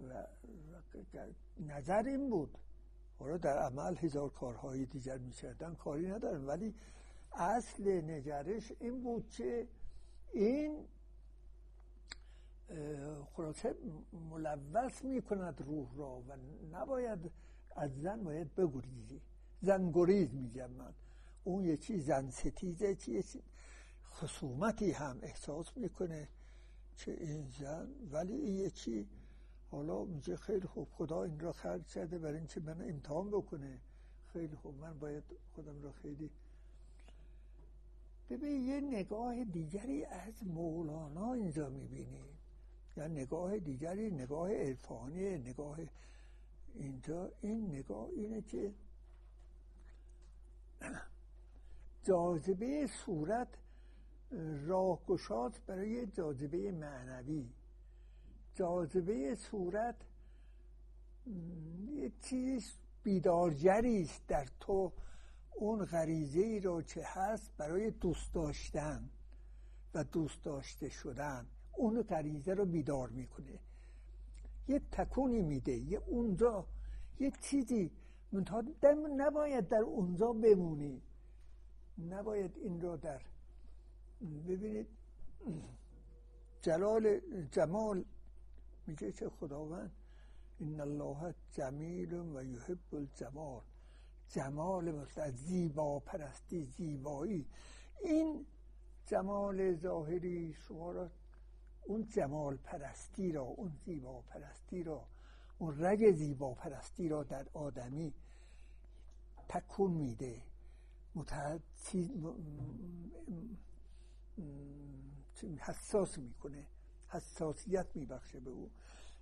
و نظر این بود. حالا در عمل هزار کارهای دیگر می‌کردن کاری ندارن. ولی اصل نگرش این بود که این خلاصه ملوث می‌کند روح را و نباید از زن باید بگریزی. زن گریز میگم من. اون یکی زن ستیزه چیه خصومتی هم احساس می‌کنه که این زن ولی این یکی حالا میگه خیلی خوب خدا این را خلق کرده برای اینکه من امتحان بکنه. خیلی خوب من باید خودم را خیلی ببین یه نگاه دیگری از مولانا اینجا می‌بینی. یا نگاه دیگری نگاه عرفانی نگاه اینجا. این نگاه اینه که جاذبه صورت راهگشاد برای جاذبه معنوی. جاذبه صورت یه چیز بیدارجری است در تو. اون غریزه ای رو که هست؟ برای دوست داشتن و دوست داشته شدن. اون غریزه رو بیدار می‌کنه. یه تکونی میده یه اونجا یه چیزی. منتها نباید در اونجا بمونی. نباید این رو در ببینید جلال جمال. میگه که خداوند؟ این الله جمیل و یحب الجمال. جمال مثل زیبا پرستی زیبایی. این جمال ظاهری شما را اون جمال پرستی را اون زیبا پرستی را اون رگ زیبا پرستی را در آدمی تکون میده. حساس می‌کنه. حساسیت میبخشه به او.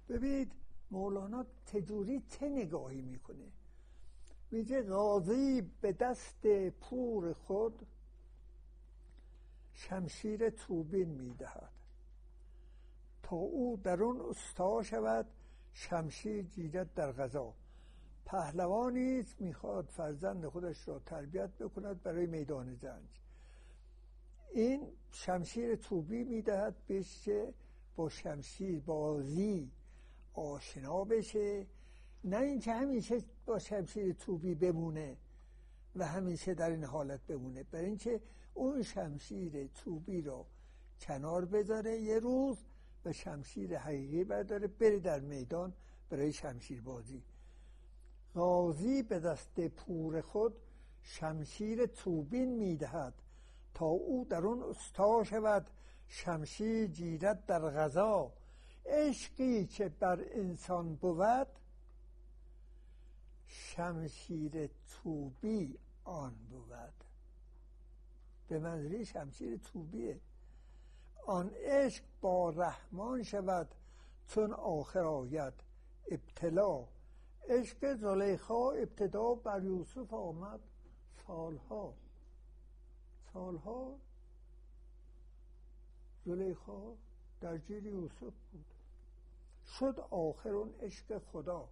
ببینید مولانا تجوری چه نگاهی می‌کنه؟ میگه غازی به دست پور خود شمشیر توبین می‌دهد. تا او در اون استا شود شمشیر گیرد در غذا. پهلوانی می‌خواد فرزند خودش را تربیت بکند برای میدان جنگ. این شمشیر توبی می‌دهد بهش که با شمشیر بازی آشنا بشه. نه اینکه همیشه با شمشیر توبی بمونه و همیشه در این حالت بمونه. برای اینکه اون شمشیر توبی رو کنار بذاره یه روز و شمشیر حقیقی برداره بره در میدان برای شمشیر بازی غازی به دست پور خود شمشیر توبین می‌دهد تا او در اون استا شود شمشیر جیرد در غذا. عشقی که بر انسان بود شمشیر توبی آن بود. به منظری شمشیر توبیه. آن عشق با رحمان شود چون آخر آید ابتلا. عشق زلیخا ابتدا بر یوسف آمد سالها. سالها زلیخا در جیر یوسف بود. شد آخر اون عشق خدا.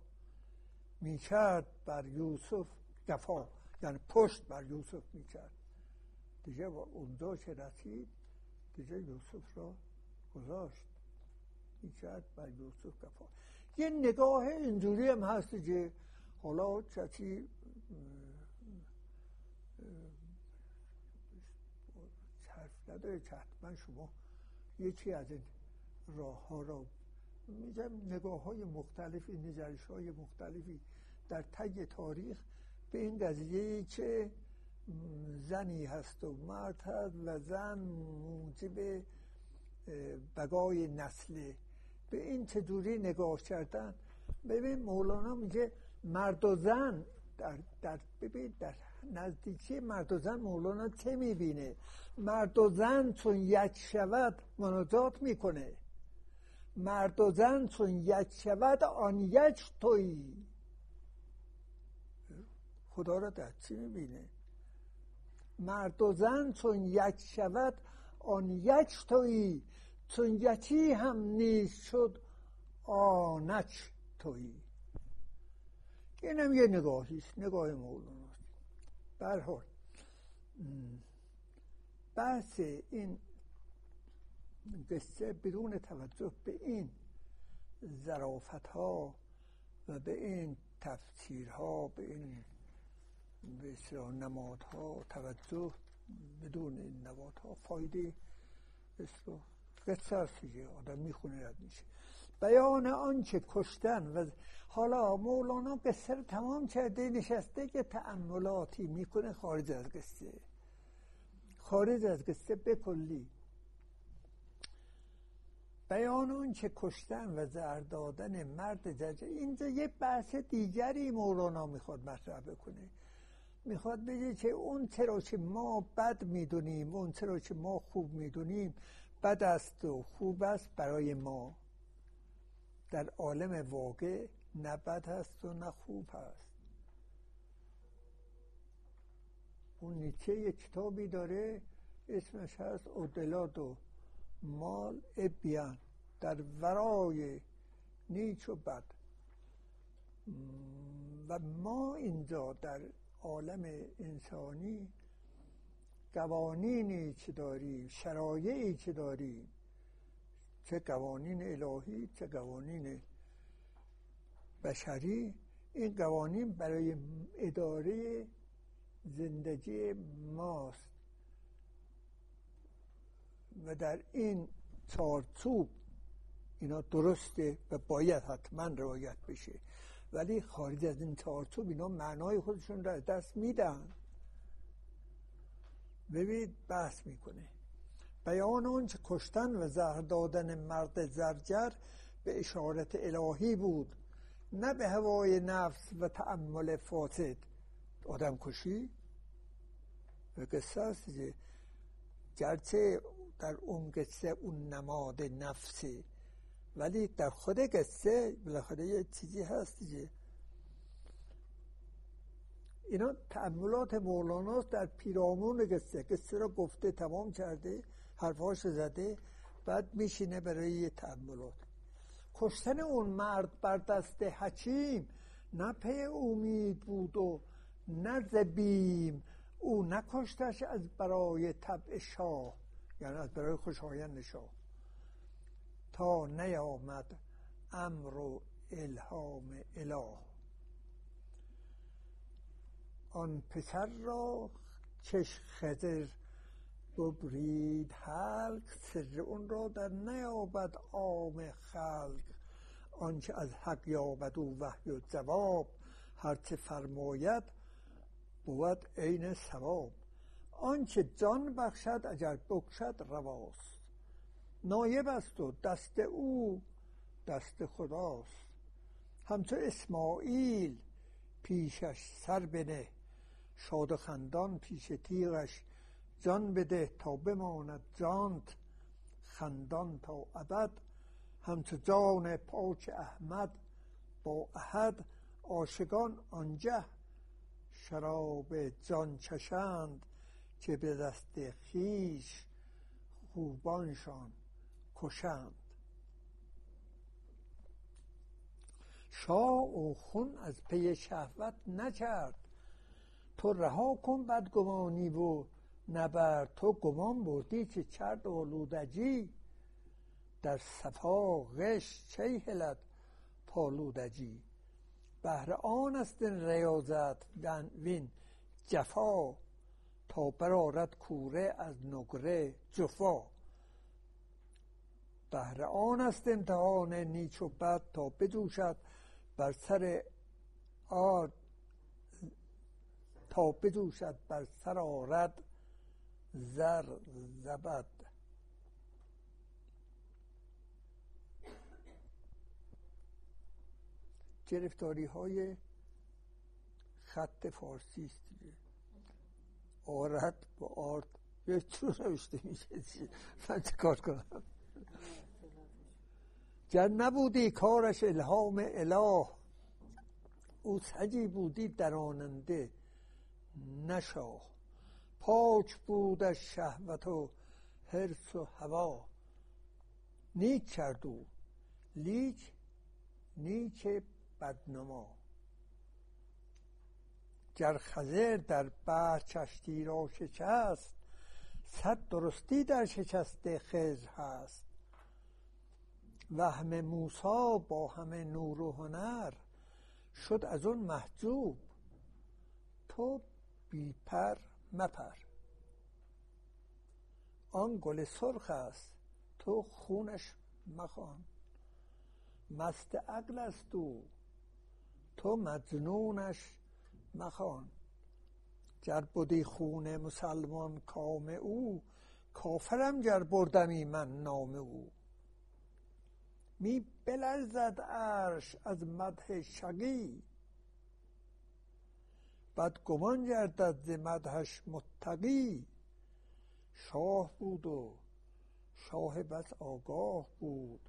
می‌کرد بر یوسف گفا یعنی پشت بر یوسف می‌کرد. دیگه اونجا که رسید دیگه یوسف را گذاشت. می‌کرد بر یوسف گفا یه نگاه اینجوری هم هست که حالا چتی حرف نداره که حتما شما یکی از این راه ها را میگم. نگاه های مختلفی نگرش های مختلفی در تگ تاریخ به این قضیه که زنی هست و مرد هست و زن موجب بقای نسله به این چجوری نگاه کردن؟ ببین مولانا میگه مرد و زن در, در ببین در نزدیکی مرد و زن مولانا چه می‌بینه؟ مرد و زن چون یک شود مناجات می‌کنه. مرد و زن چون یک شود آن یک توی خدا را در چی می‌بینه؟ مرد و زن چون یک شود آن یک توی چون یکی هم نیست شد آنچ توی اینم یه نگاهیست نگاه مولاناست برحال بحث این قصه بدون توجه به این ظرافت ها و به این ها به این به نمادها توجه بدون این نمادها فایده مثل قصه هست دیگه آدم می‌خونه رد میشه. بیان آنچه کشتن و حالا مولانا قصه رو تمام کرده نشسته که تأملاتی می‌کنه خارج از قصه. خارج از قصه بکلی بیان اون که کشتن و زهر دادن مرد ججه اینجا یه بحث دیگری مولانا می‌خواد مطرح بکنه. می‌خواد بگه که اون چرا که ما بد می‌دونیم اون چرا که ما خوب می‌دونیم بد است و خوب است برای ما. در عالم واقع نه بد هست و نه خوب هست اون نیچه یک کتابی داره اسمش هست اودلاد و مال ابیان در ورای نیچ و بد. و ما اینجا در عالم انسانی قوانینی که داریم شرایعی که داریم چه قوانین الهی چه قوانین بشری؟ این قوانین برای اداره زندگی ماست. و در این چارچوب اینا درسته و باید حتما روایت بشه. ولی خارج از این چارچوب اینا معنای خودشون را دست میدن. ببینید بحث می‌کنه. بیان آنچه کشتن و زهر دادن مرد زرجر به اشارت الهی بود نه به هوای نفس و تعمل فاسد. آدم کشی؟ و قصه است گرچه در اون قصه اون نماد نفسه ولی در خود قصه بالاخره یه چیزی هست دیگه. اینا تعملات مولاناست در پیرامون قصه. قصه را گفته تمام کرده حرفاش زده بعد میشینه برای یه تعملات کشتن اون مرد بر دست حکیم نه پی امید بود و نه زبیم. او نکشتش از برای طبع شاه یعنی از برای خوشایند شاه. تا نیامد امر و الهام اله. آن پسر را چش خضر ببرید حلق سر اون را در نیابد عام خلق. آنچه از حق یابد و وحی و جواب هرچه فرماید بود عین ثواب. آنچه جان بخشد اگر بکشد رواست. نایب است و دست او دست خداست. همچو اسماعیل پیشش سر بنه شاد خندان پیش تیغش جان بده تا بماند جانت خندان تا ابد. همچو جان پاک احمد با احد عاشقان آنجه شراب جان چشند که به دست خیش خوبانشان. کشند. شاه و خون از پی شهوت نکرد. تو رها کن بدگمانی و نبر تو گمان بردی که چرد آلودجی در صفا غش چه هلد پالودجی بهر آن است ریاضت. دن وین جفا تا برارد کوره از نگره جفا. بهر آن است امتحان نیچ و بد تا بدوشد بر سر آر تا بدوشد بر سر آرد زر زبد. گرفتاری های خط فارسی است. آرد با آرد. یه چون نوشته میشه. من چه کار کنم؟ گر نبودی کارش الهام اله او سجی بودی دراننده نشاه پاک بودش شهوت و حرس و هوا. نیک کرد او. لیک نیک بدنما. گر خزر در بر چشتی را شکست صد درستی در شکست خزر هست. وهم موسا با همه نور و هنر شد از اون محجوب. تو بی پر مپر. آن گل سرخ است تو خونش مخوان. مست عقل است او تو مجنونش مخوان. گر بودی خون مسلمان کام او کافرم گر بردمی من نام او. می بلرزد عرش از مدح شقی. بد گمان گردد ز مدحش متقی. شاه بود و شاه بس آگاه بود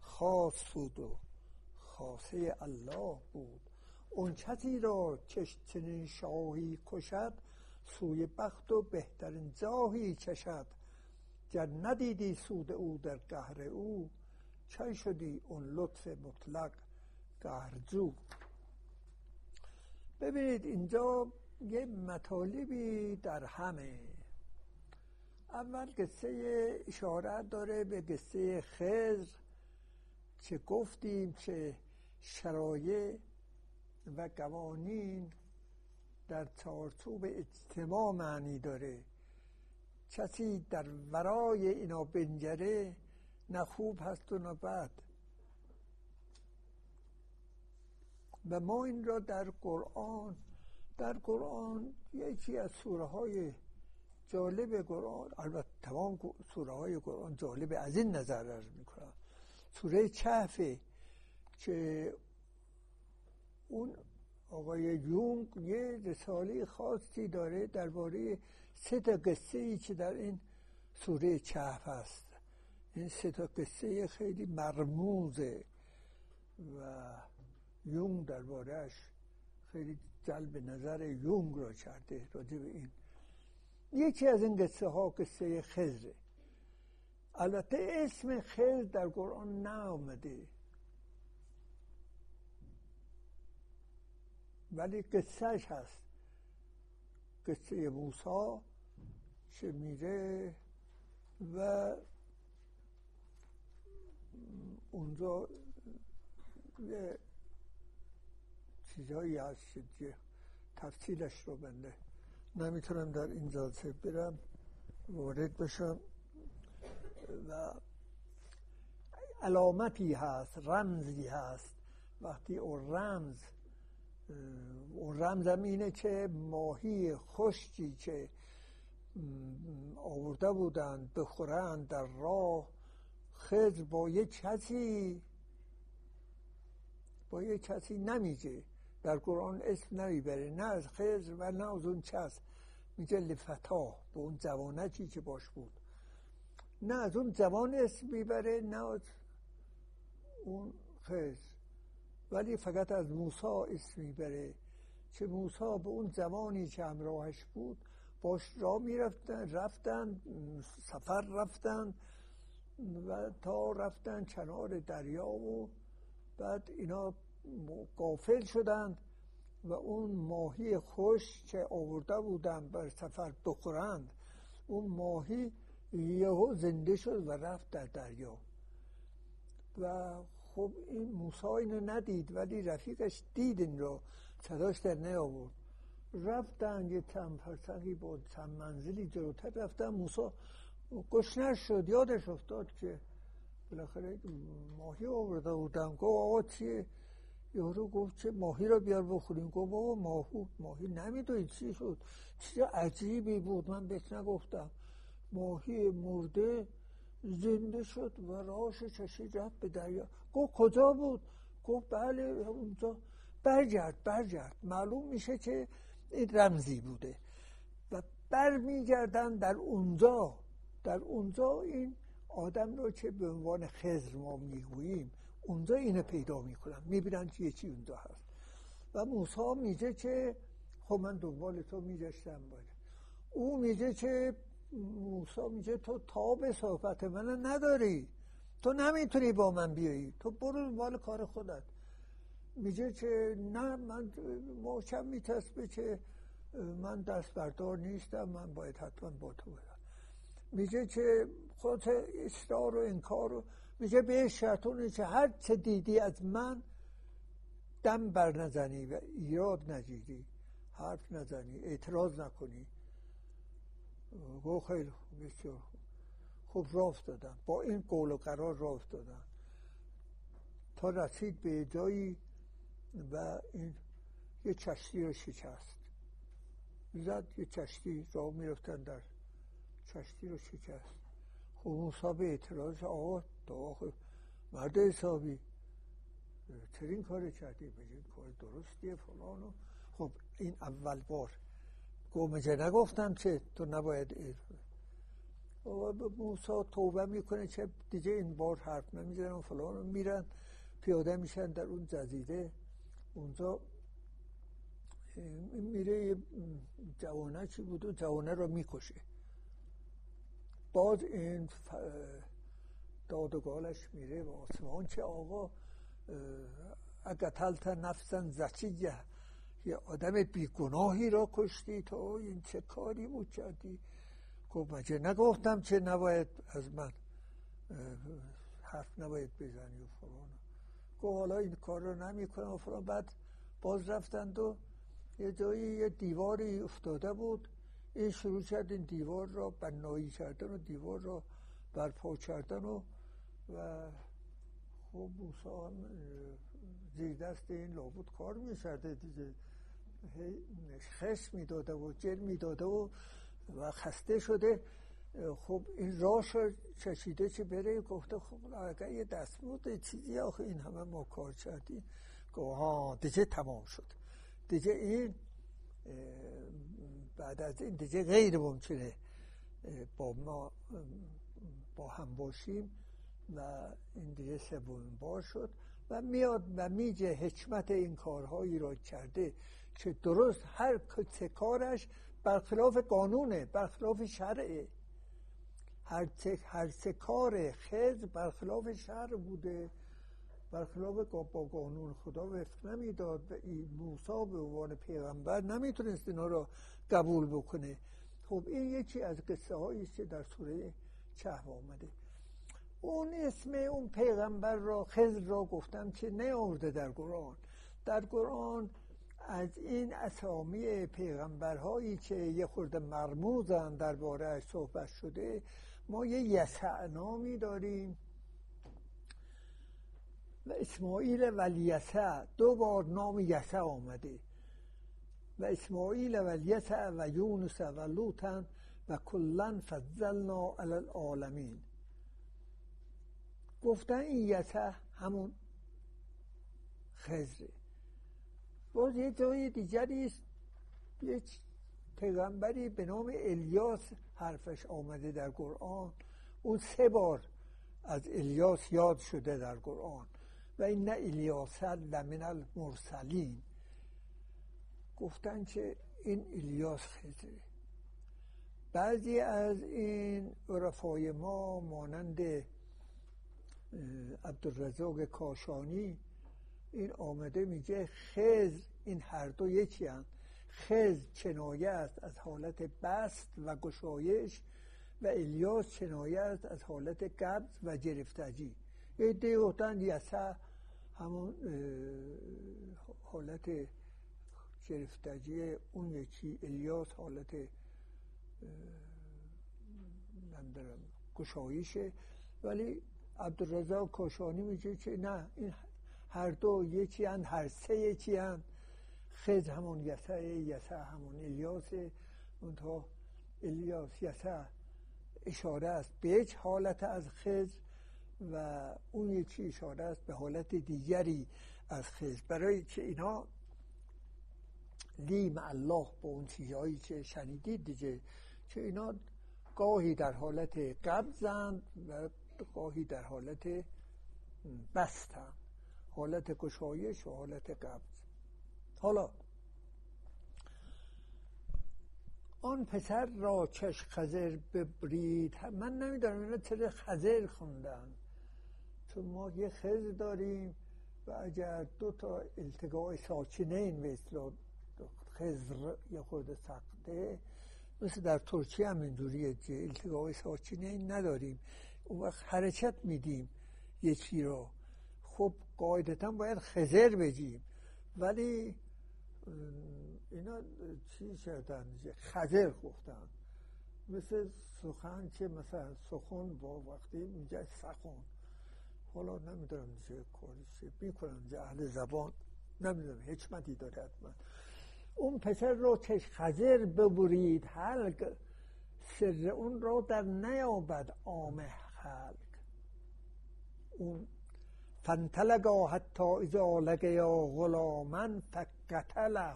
خاص بود و خاصه الله بود. اون کسی را که چنین شاهی کشد سوی بخت و بهترین جاهی چشد. گر ندیدی سود او در قهر او چه شدی اون لطف مطلق قهرجو. ببینید اینجا یه مطالبی در همه. اول قصه اشارت داره به قصه خزر چه گفتیم چه شرایع و قوانین در چارچوب اجتماع معنی داره. کسی در ورای اینا بنجره نه خوب هست و نه بد. و ما این را در قرآن در قرآن یکی از سوره های جالب قرآن البته تمام سوره های قرآن جالب از این نظر ارز می‌کنم. سوره چهفه که اون آقای یونگ یه رساله خاصی داره درباره سه تا قصه ای که در این سوره چهف هست. این سه تا قصه خیلی مرموزه و یونگ دربارهش خیلی جلب نظر یونگ را کرده راجع به این. یکی از این قصه ها قصه خزره البته اسم خزر در قرآن نامده ولی قصهش هست. قصه موسا که میره و اونجا یه چیزهایی هست که تفصیلش رو بنده نمی‌تونم در این جلسه برم وارد بشم. و علامتی هست رمزی هست. وقتی اون رمز اون رمزم اینه که ماهی خشکی که آورده بودن بخورن در راه خضر با یه کسی با یه کسی نمیگه. در قرآن اسم نمی‌بره نه از خضر و نه از اون کس. میگه لفتا به اون جوانکی که باش بود. نه از اون جوان اسم می‌بره نه از اون خضر. ولی فقط از موسا اسم می‌بره. که موسا به اون زمانی که همراهش بود باش را می‌رفتن رفتن سفر رفتن و تا رفتن کنار دریا و بعد اینا قافل شدند و اون ماهی خوش که آورده بودن بر سفر بخورند اون ماهی یهو زنده شد و رفت در دریا. و خب این موسا اینو ندید ولی رفیقش دید این رو صداش در نیاورد. رفتن یه چند فرسنگی بود چند منزلی جلوتر رفتن موسا گشنر شد یادش افتاد که بالاخره ماهی آورده بودن. گفت آقا چیه؟ یارو گفت چه ماهی رو بیار بخوریم. گفت بابا ماهو ماهی نمی‌دونی چی شد. چیز عجیبی بود من بهت نگفتم. ماهی مرده زنده شد و راش چشید رفت به دریا. گفت کجا بود؟ گفت بله اونجا. برگرد برگرد. معلوم میشه که این رمزی بوده. و برمیگردن در اونجا. در اونجا این آدم رو که به عنوان خزر ما می‌گوییم اونجا اینو پیدا می‌کنن. می‌بینن که چی اونجا هست. و موسی میگه که خب من دنبال تو میگشتم باید. او میگه که موسی میگه تو تاب صحبت من نداری. تو نمی‌تونی با من بیایی. تو برو دنبال کار خودت. میگه که نه من محکم میتسبه که من دست بردار نیستم من باید حتما با تو برم. میگه که خودت اصرار و انکار رو میگه به شیطانی که هر چه دیدی از من دم بر نزنی و ایراد نگیری حرف نزنی اعتراض نکنی. گو خیلی بسیار خوب راه دادن با این قول و قرار راه دادن تا رسید به جایی و این یه چشتی رو شکست. زد یه چشتی راه می‌رفتن در چشتی رو شکست. خب موسا به اعتراض آقا تو مرد حسابی چرین کار کردی؟ بگید کار درستیه فلان خب این اول بار. گومجه نگفتم چه؟ تو نباید و موسا توبه می‌کنه که دیگه این بار حرف نمی‌زنن و فلان میرن پیاده میشن در اون جزیره. اونجا میره جوانه چی بود؟ و جوانه رو می‌کشه. باز این دادگالش میره به آسمان. که آقا اگه تلت نفسن زچیه یه آدم بیگناهی را کشتی تو این چه کاری بود کردی؟ گفت مجه نگفتم چه نباید از من حرف نباید بزنی و فران گفت حالا این کار رو نمی کنم و فران بعد باز رفتند و یه جایی یه دیواری افتاده بود. این شروع کرد این دیوار را بنایی کردن و دیوار را برپا کردن و و خب موسا هم زیر دست این لابود کار میشرده دیگه. خش می‌داده و جر می‌داده و و خسته شده. خب این راش چشیده چه بره؟ گفته خب اگر یه دستمود چیزی آخه این همه ما کار کردیم. گفت ها دیگه تمام شد. دیگه این بعد از این دیگه غیر ممکنه با ما با هم باشیم. و این دیگه سومین بار شد و میاد و میجه حکمت این کارهایی را کرده که درست هر کارش برخلاف قانونه برخلاف شرعه هر هر سه کار خز برخلاف شرع بوده برخلاف با قانون خدا وفق نمی‌داد. و این موسا به عنوان پیغمبر نمی‌تونست اینا را قبول بکنه. خب این یکی از قصه هایی که در سوره چهو آمده. اون اسم اون پیغمبر را خزر را گفتم که نیاورده در قرآن. در قرآن از این اسامی پیغمبرهایی که یه خورده مرموزن درباره صحبت شده ما یه یسع نامی داریم. و اسماعیل و الیسع دو بار نام یسع آمده. و اسماعیل و الیسع و یونس و لوتن و کلن فضلنا علی العالمین. گفتن این یسع همون خزره باز یه جای دیگری است. یه پیغمبری به نام الیاس حرفش آمده در قرآن. اون سه بار از الیاس یاد شده در قرآن. و این نه الیاس لمن المرسلین. گفتن که این الیاس خزره بعضی از این عرفای ما مانند عبدالرزاق کاشانی این آمده میگه خز این هر دو یکی هم خز کنایه است از حالت بست و گشایش و الیاس کنایه است از حالت قبض و گرفتگی یه دیوتن یسه همون حالت گرفتگی اون یکی الیاس حالت گشایشه. ولی عبدالرزاق کاشانی میگه که نه این هر دو یکی هر سه یکی هن خز همون یسع یسع همون الیاس. منتها الیاس یسع اشاره است به یک حالت از خز و اون یکی اشاره است به حالت دیگری از خز برای که اینا لیم الله با اون چیزهایی که شنیدید دیگه که اینا گاهی در حالت قبضند و گاهی در حالت بستند. حالت گشایش و حالت قبض. حالا آن پسر را چش خزر ببرید. من نمیدارم اینا چرا خزر خوندن. چون ما یه خزر داریم و اگر دو تا التقاء ساکنین مثل خزر یا خود سخته مثل در ترکیه هم اینجوریه که التقاء ساکنین نداریم. اون وقت حرکت میدیم یکی رو خب قاعدتا باید خزر بگیم. ولی اینا چی کردن خزر گفتن. مثل سخن که مثلا سخن با وقتی میگه سخن. حالا نمی‌دونم چه کاری چه می‌کنن اهل زبان. نمی‌دونم حکمتی داره حتما. اون پسر رو چش خزر ببرید. حلق سر اون رو در نیابد عام خلق. اون فانطلقا حتی اذا لقیا غلاما فقتله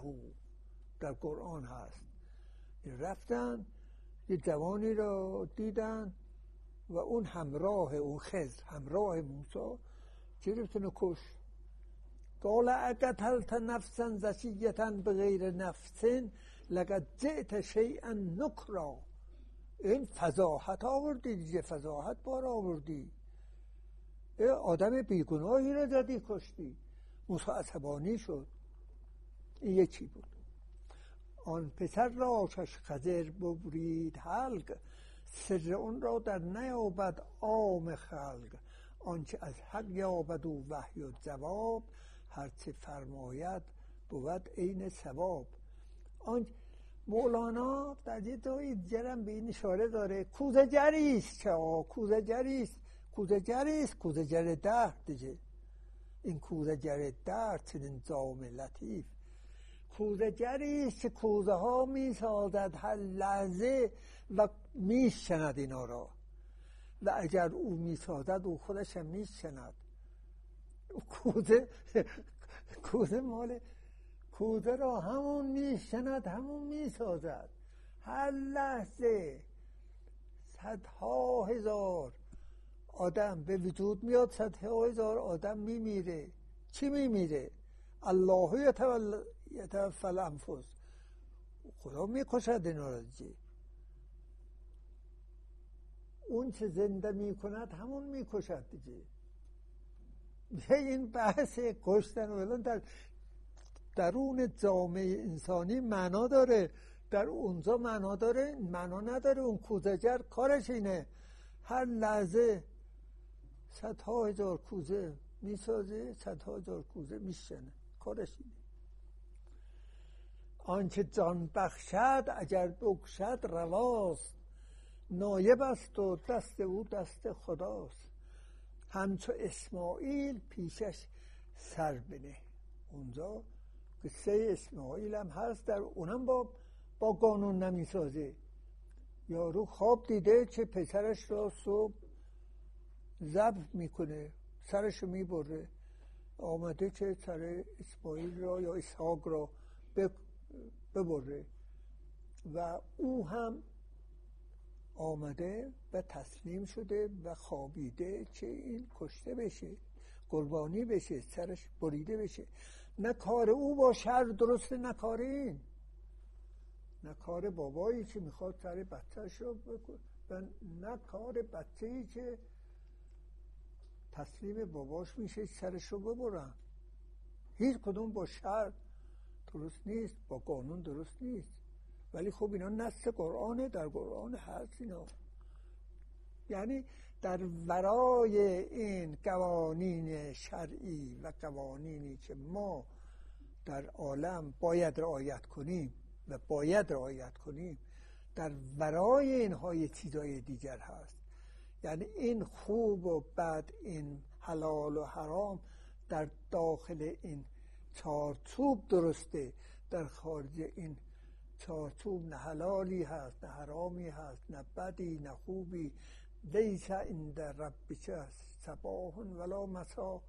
در قرآن هست. رفتن یه جوانی را دیدن و اون همراه اون خز همراه موسی گرفتن کش. قال اقتلت نفسا به غیر نفس لقد جئت شیئا نکرا. این فضاحت آوردی دیگه فضاحت بار آوردی. آدم بیگناهی رو زدی کشتی. موسی عصبانی شد. این یکی بود. آن پسر را چش خزر ببرید. حلق. سر اون را در نیابد عام خلق. آنچه از حق یابد و وحی و جواب هرچه فرماید بود عین ثواب. آن مولانا در یه جرم به این اشاره داره کوزه جریست چه کوزه جریست. کوزه جر درد دیگه. این کوزه جر درد چنین زام لطیف. کوزه جریست که کوزه ها می سازد هر لحظه و می شند اینا را. و اگر او می سازد او خودش هم می شند کوزه کوزه مال کوزه را همون میشند همون می‌سازد. هر لحظه صدها هزار آدم به وجود میاد صدها هزار آدم میمیره. چی میمیره؟ الله یتوفل انفس. خدا می‌کشد اینا را اون چه زنده می‌کند همون می‌کشد دیگه. این بحث کشتن و در درون جامعه انسانی معنا داره. در اونجا معنا داره معنا نداره. اون کوزهگر کارش اینه. هر لحظه صدها هزار کوزه می‌سازه صدها هزار کوزه میشنه کارش اینه. آنچه جان بخشد اگر بکشد رواست. نایب است و دست او دست خداست. همچو اسماعیل پیشش سر بنه. اونجا قصه اسماعیل هم هست در اونم با با قانون نمی‌سازه. یارو خواب دیده که پسرش را صبح ضبط می‌کنه سرش رو می‌بره. آمده که سر اسماعیل را یا اسحاق را ببره. و او هم آمده و تسلیم شده و خوابیده که این کشته بشه قربانی بشه سرش بریده بشه. نه کار او با شر درست نه کار این. نه کار بابایی که می‌خواد سر بچهش رو بکن و نه کار بچه ای که تسلیم باباش میشه سرش رو ببرن. هیچ کدوم با شر درست نیست با قانون درست نیست. ولی خب اینا نست قرآنه در قرآن هست اینا. یعنی در ورای این قوانین شرعی و قوانینی که ما در عالم باید رعایت کنیم و باید رعایت کنیم در ورای اینها یه چیزای دیگر هست. یعنی این خوب و بد این حلال و حرام در داخل این چارچوب درسته. در خارج این چارچوب نه حلالی هست نه حرامی هست نه بدی نه خوبی. لیس عند ربک صباح ولا مسا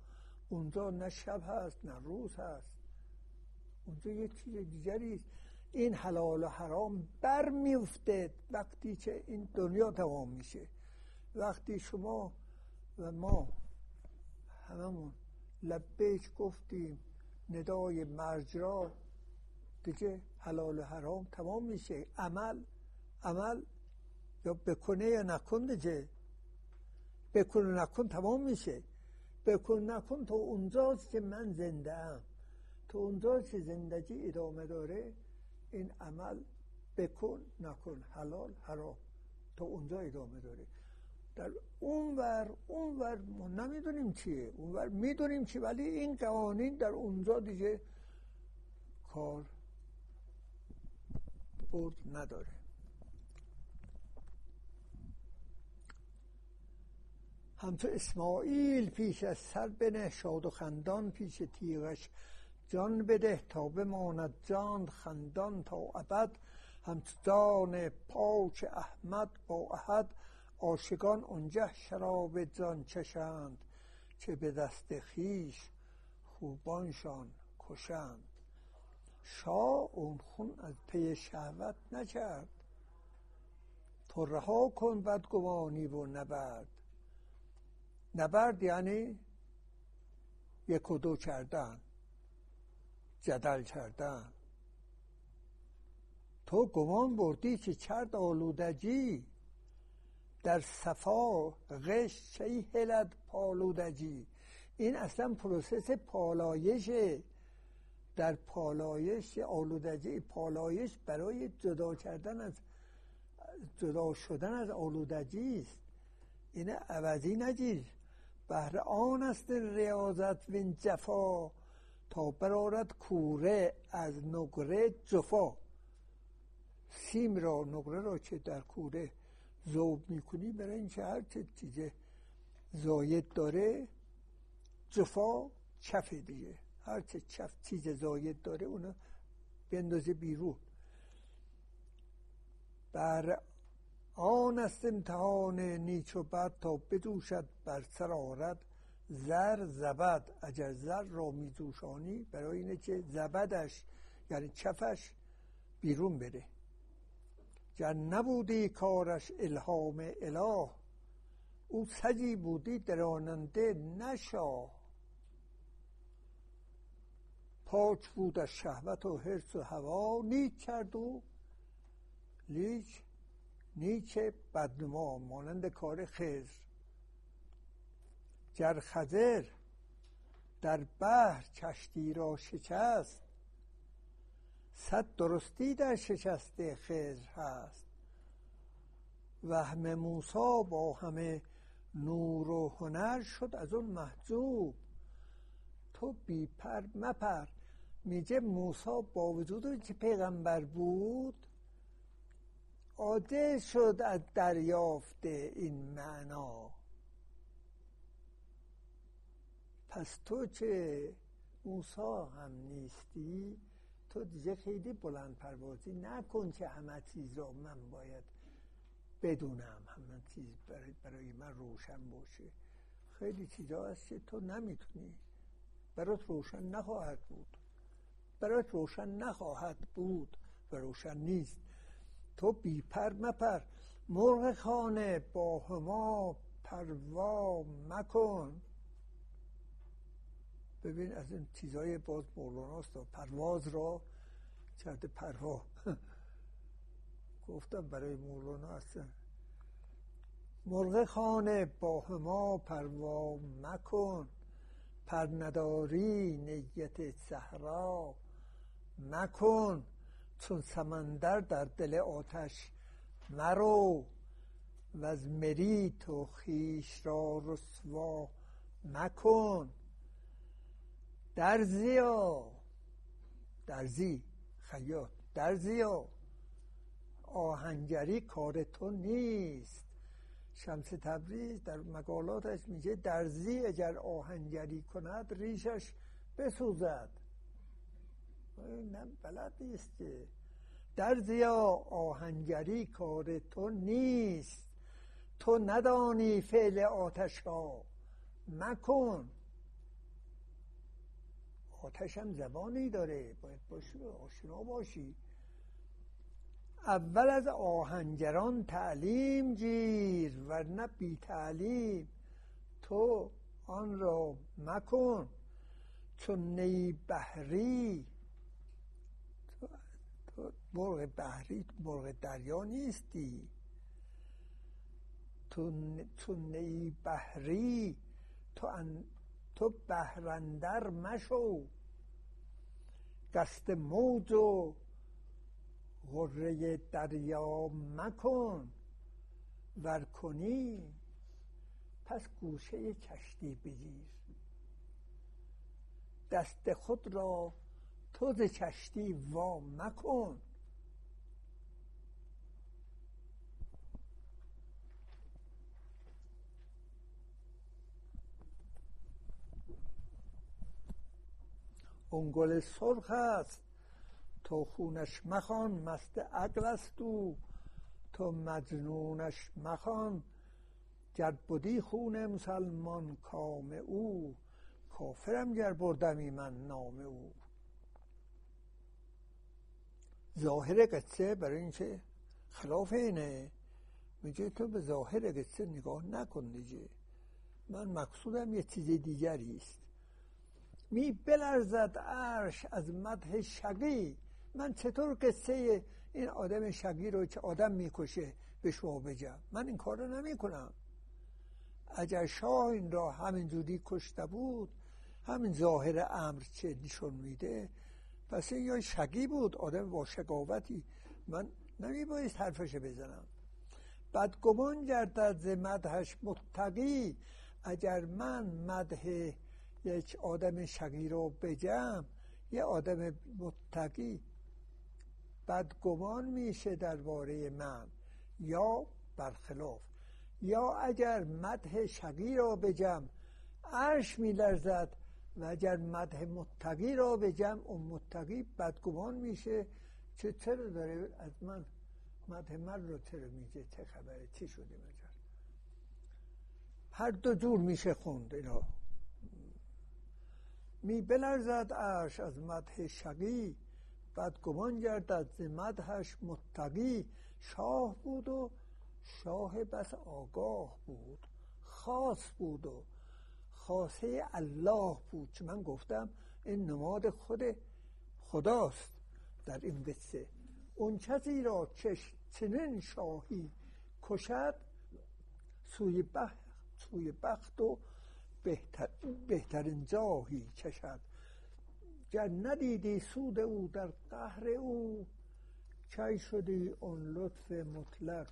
اونجا نه شب هست نه روز هست. اونجا یک چیز دیگری این حلال و حرام بر میفته وقتی که این دنیا تمام میشه. وقتی شما و ما هممون لبیک گفتیم ندای مرجرا دیگه حلال و حرام تمام میشه. عمل عمل یا بکنه یا نکن دیگه. بکن و نکن تمام میشه. بکن نکن تا اونجاست که من زنده ام. تا اونجا که زندگی ادامه داره. این عمل بکن نکن حلال حرام تا اونجا ادامه داره. در اونور اونور ما نمی‌دونیم چیه اونور می‌دونیم چی ولی این قوانین در اونجا دیگه کار برد نداره. همچو اسماعیل پیش از سر بنه شاد و خندان پیش تیغش جان بده تا بماند جان خندان تا ابد. همچو جان پاک احمد با احد عاشقان اونجه شراب جان چشند که به دست خیش خوبانشان کشند. شاه اون خون از پی شهوت نکرد. تو رها کن بدگمانی و نبرد. نبرد یعنی یک و دو کردن جدل کردن. تو گمان بردی که کرد آلودگی در صفا غش کی هلد پالودگی؟ این اصلا process پالایشه در پالایش آلودگی پالایش برای جدا کردن از جدا شدن از آلودگی است. این عوضی نگیر. بهر آن است ریاضت وین جفا تا برارد کوره از نقره جفا. سیم را نقره را که در کوره ذوب می‌کنی برای اینکه هر چیز زاید داره جفا چف دیگه. هر چه چف چیز زاید داره اونو بندازه بیرون. بر آن است امتحان نیچ و بد تا بدوشد بر سر آرد زر زبد. اگر زر را میدوشانی برای اینه که زبدش یعنی چفش بیرون بره. گر نبودی کارش الهام اله او سجی بودی دراننده نشا. پاک بود از شهوت و حرس و هوا نیک کرد و لیک نیک بدنما مانند کار خزر گر خزر در بحر کشتی را شکست صد درستی در شکست خزر هست. وهم موسا با همه نور و هنر شد از اون محجوب. تو بی پر مپر. میگه موسا با وجود که پیغمبر بود عاده شد از دریافت این معنا. پس تو که موسا هم نیستی؟ تو دیگه خیلی بلند پروازی نکن که همه چیز را من باید بدونم همه چیز برای, برای من روشن باشه. خیلی چیزا هست که تو نمی‌تونی. برات روشن نخواهد بود. برات روشن نخواهد بود و روشن نیست. تو بی پر مپر. مرغ خانه با هما پروا مکن. ببین از این چیزای باز مولاناست پرواز را کرده پروا گفتم برای مولانا هستن مرغ خانه با هما پروا مکن. پر نداری نیت صحرا مکن. چون سمندر در دل آتش مرو. و از مری تو خیش را رسوا مکن. درزیا درزی خیاط. درزیا آهنگری کار تو نیست. شمس تبریز در مقالاتش میگه درزی اگر آهنگری کند ریشش بسوزد. نه بلد نیست که. درزیا آهنگری کار تو نیست. تو ندانی فعل آتش ها مکن. آتش هم زبانی داره. باید باشی آشنا باشی. اول از آهنگران تعلیم گیر ورنه بی تعلیم. تو آن را مکن چون نی بحری تو مرغ بحری مرغ دریا نیستی. تو چون نی بحری تو ان تو بهرندر مشو. دست موج و غره دریا مکن. ور کنی پس گوشه کشتی بگیر. دست خود را تو کشتی وا مکن. اون گل سرخ است. تو خونش مخوان مست عقل است او. تو مجنونش مخوان. گر بودی خون مسلمان کام او. کافرم گر بردمی من نام او. ظاهر قصه برای اینکه خلاف اینه. میگه تو به ظاهر قصه نگاه نکن دیگه. من مقصودم یه چیز دیگری است. می بلرزد عرش از مدح شقی. من چطور قصه این آدم شقی رو که آدم می‌کشه به شما بگم؟ من این کار رو نمی کنم اگر شاه این را همین جوری کشته بود همین ظاهر امر چه نشون میده؟ پس این یا شگی بود آدم با شقاوتی من نمی باید حرفش بزنم. بدگمان گردد ز مدهش متقی. اگر من مده یک آدم شقی رو بجم یه آدم متقی بدگمان میشه درباره من. یا برخلاف یا اگر مده شقی را بجم عرش میلرزد و اگر مده متقی را بجم اون متقی بدگمان میشه. چه چرا داره از من مده من رو چرا میگه؟ چه خبره؟ چی شده مجر هر دو جور میشه خوند اینا. می بلرزد عرش از مده شقی بدگمان گردد ز مدهش متقی. شاه بود و شاه بس آگاه بود خاص بود و خاصه الله بود. که من گفتم این نماد خود خداست در این قصه. اون کسی را چش چنین شاهی کشد سوی بخت سوی بخت و بهتر بهترین جاهی کشد. گر ندیدی سود او در قهر او چای شدی اون لطف مطلق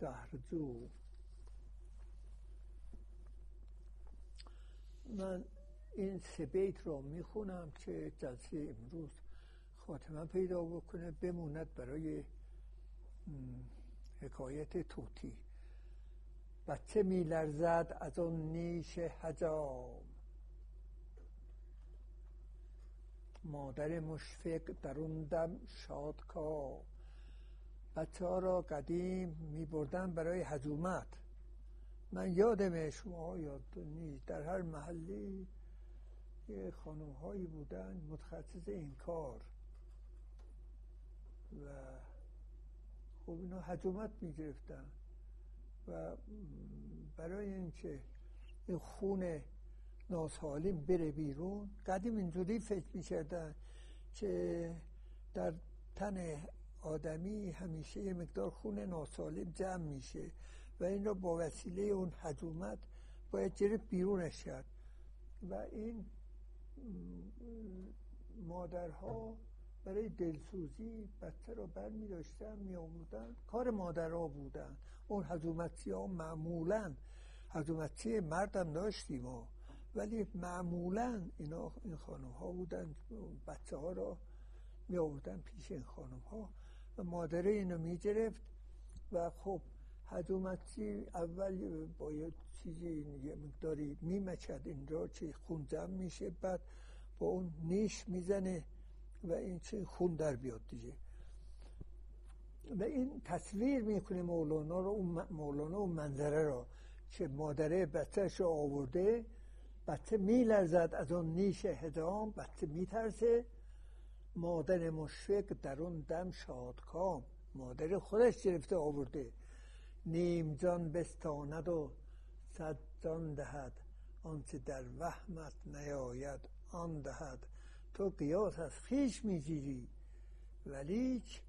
قهرجو من این سه بیت رو می‌خونم که جلسه امروز خاتمه پیدا بکنه بموند برای حکایت توتی بچه میلرزد از اون نیش حجام. مادر مشفق در اون دم شادکام. بچه ها را قدیم می بردن برای حجومت. من یادم شما یاد نیست. در هر محلی یه خانوم هایی بودن متخصص این کار. و خب اینا حجومت می گرفتن. و برای اینکه این خون ناسالم بره بیرون قدیم اینجوری فکر می کردن که در تن آدمی همیشه یه مقدار خون ناسالم جمع میشه و این را با وسیله اون حجومت باید گرفت بیرونش کرد. و این مادرها برای دلسوزی بچه را بر می داشتن می آمودن کار مادرها بودن. اون حجومتی ها معمولا حجومتی مردم داشتیم ها ولی معمولا اینا این خانم ها بودن بچه ها را می آوردن پیش این خانم ها و مادره اینو می گرفت و خب حدومتی اول باید چیزی یه مقداری میمچد اینجا چه خون جمع میشه بعد با اون نیش می‌زنه و این چه خون در بیاد دیگه. و این تصویر می‌کنه مولانا رو اون مولانا اون منظره رو که مادره بچهش رو آورده بچه میلرزد از اون نیش هدام بچه میترسه. مادر مشفق در اون دم شادکام. مادر خودش گرفته آورده. نیم جان بستاند و صد جان دهد. آنچه در وهمت نیاید آن دهد. تو قیاس از خیش می‌گیری. ولیک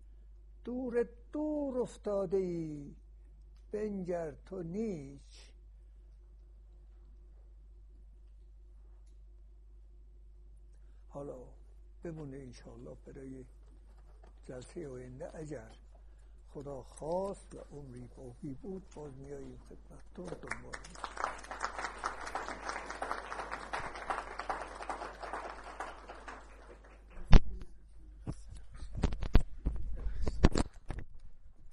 دور دور افتاده ای بنگر تو نیچ. حالا بمونه انشاءالله برای جلسه آینده. اگر خدا خواست و عمری باقی بود باز میاییم خدمتتون. دنبال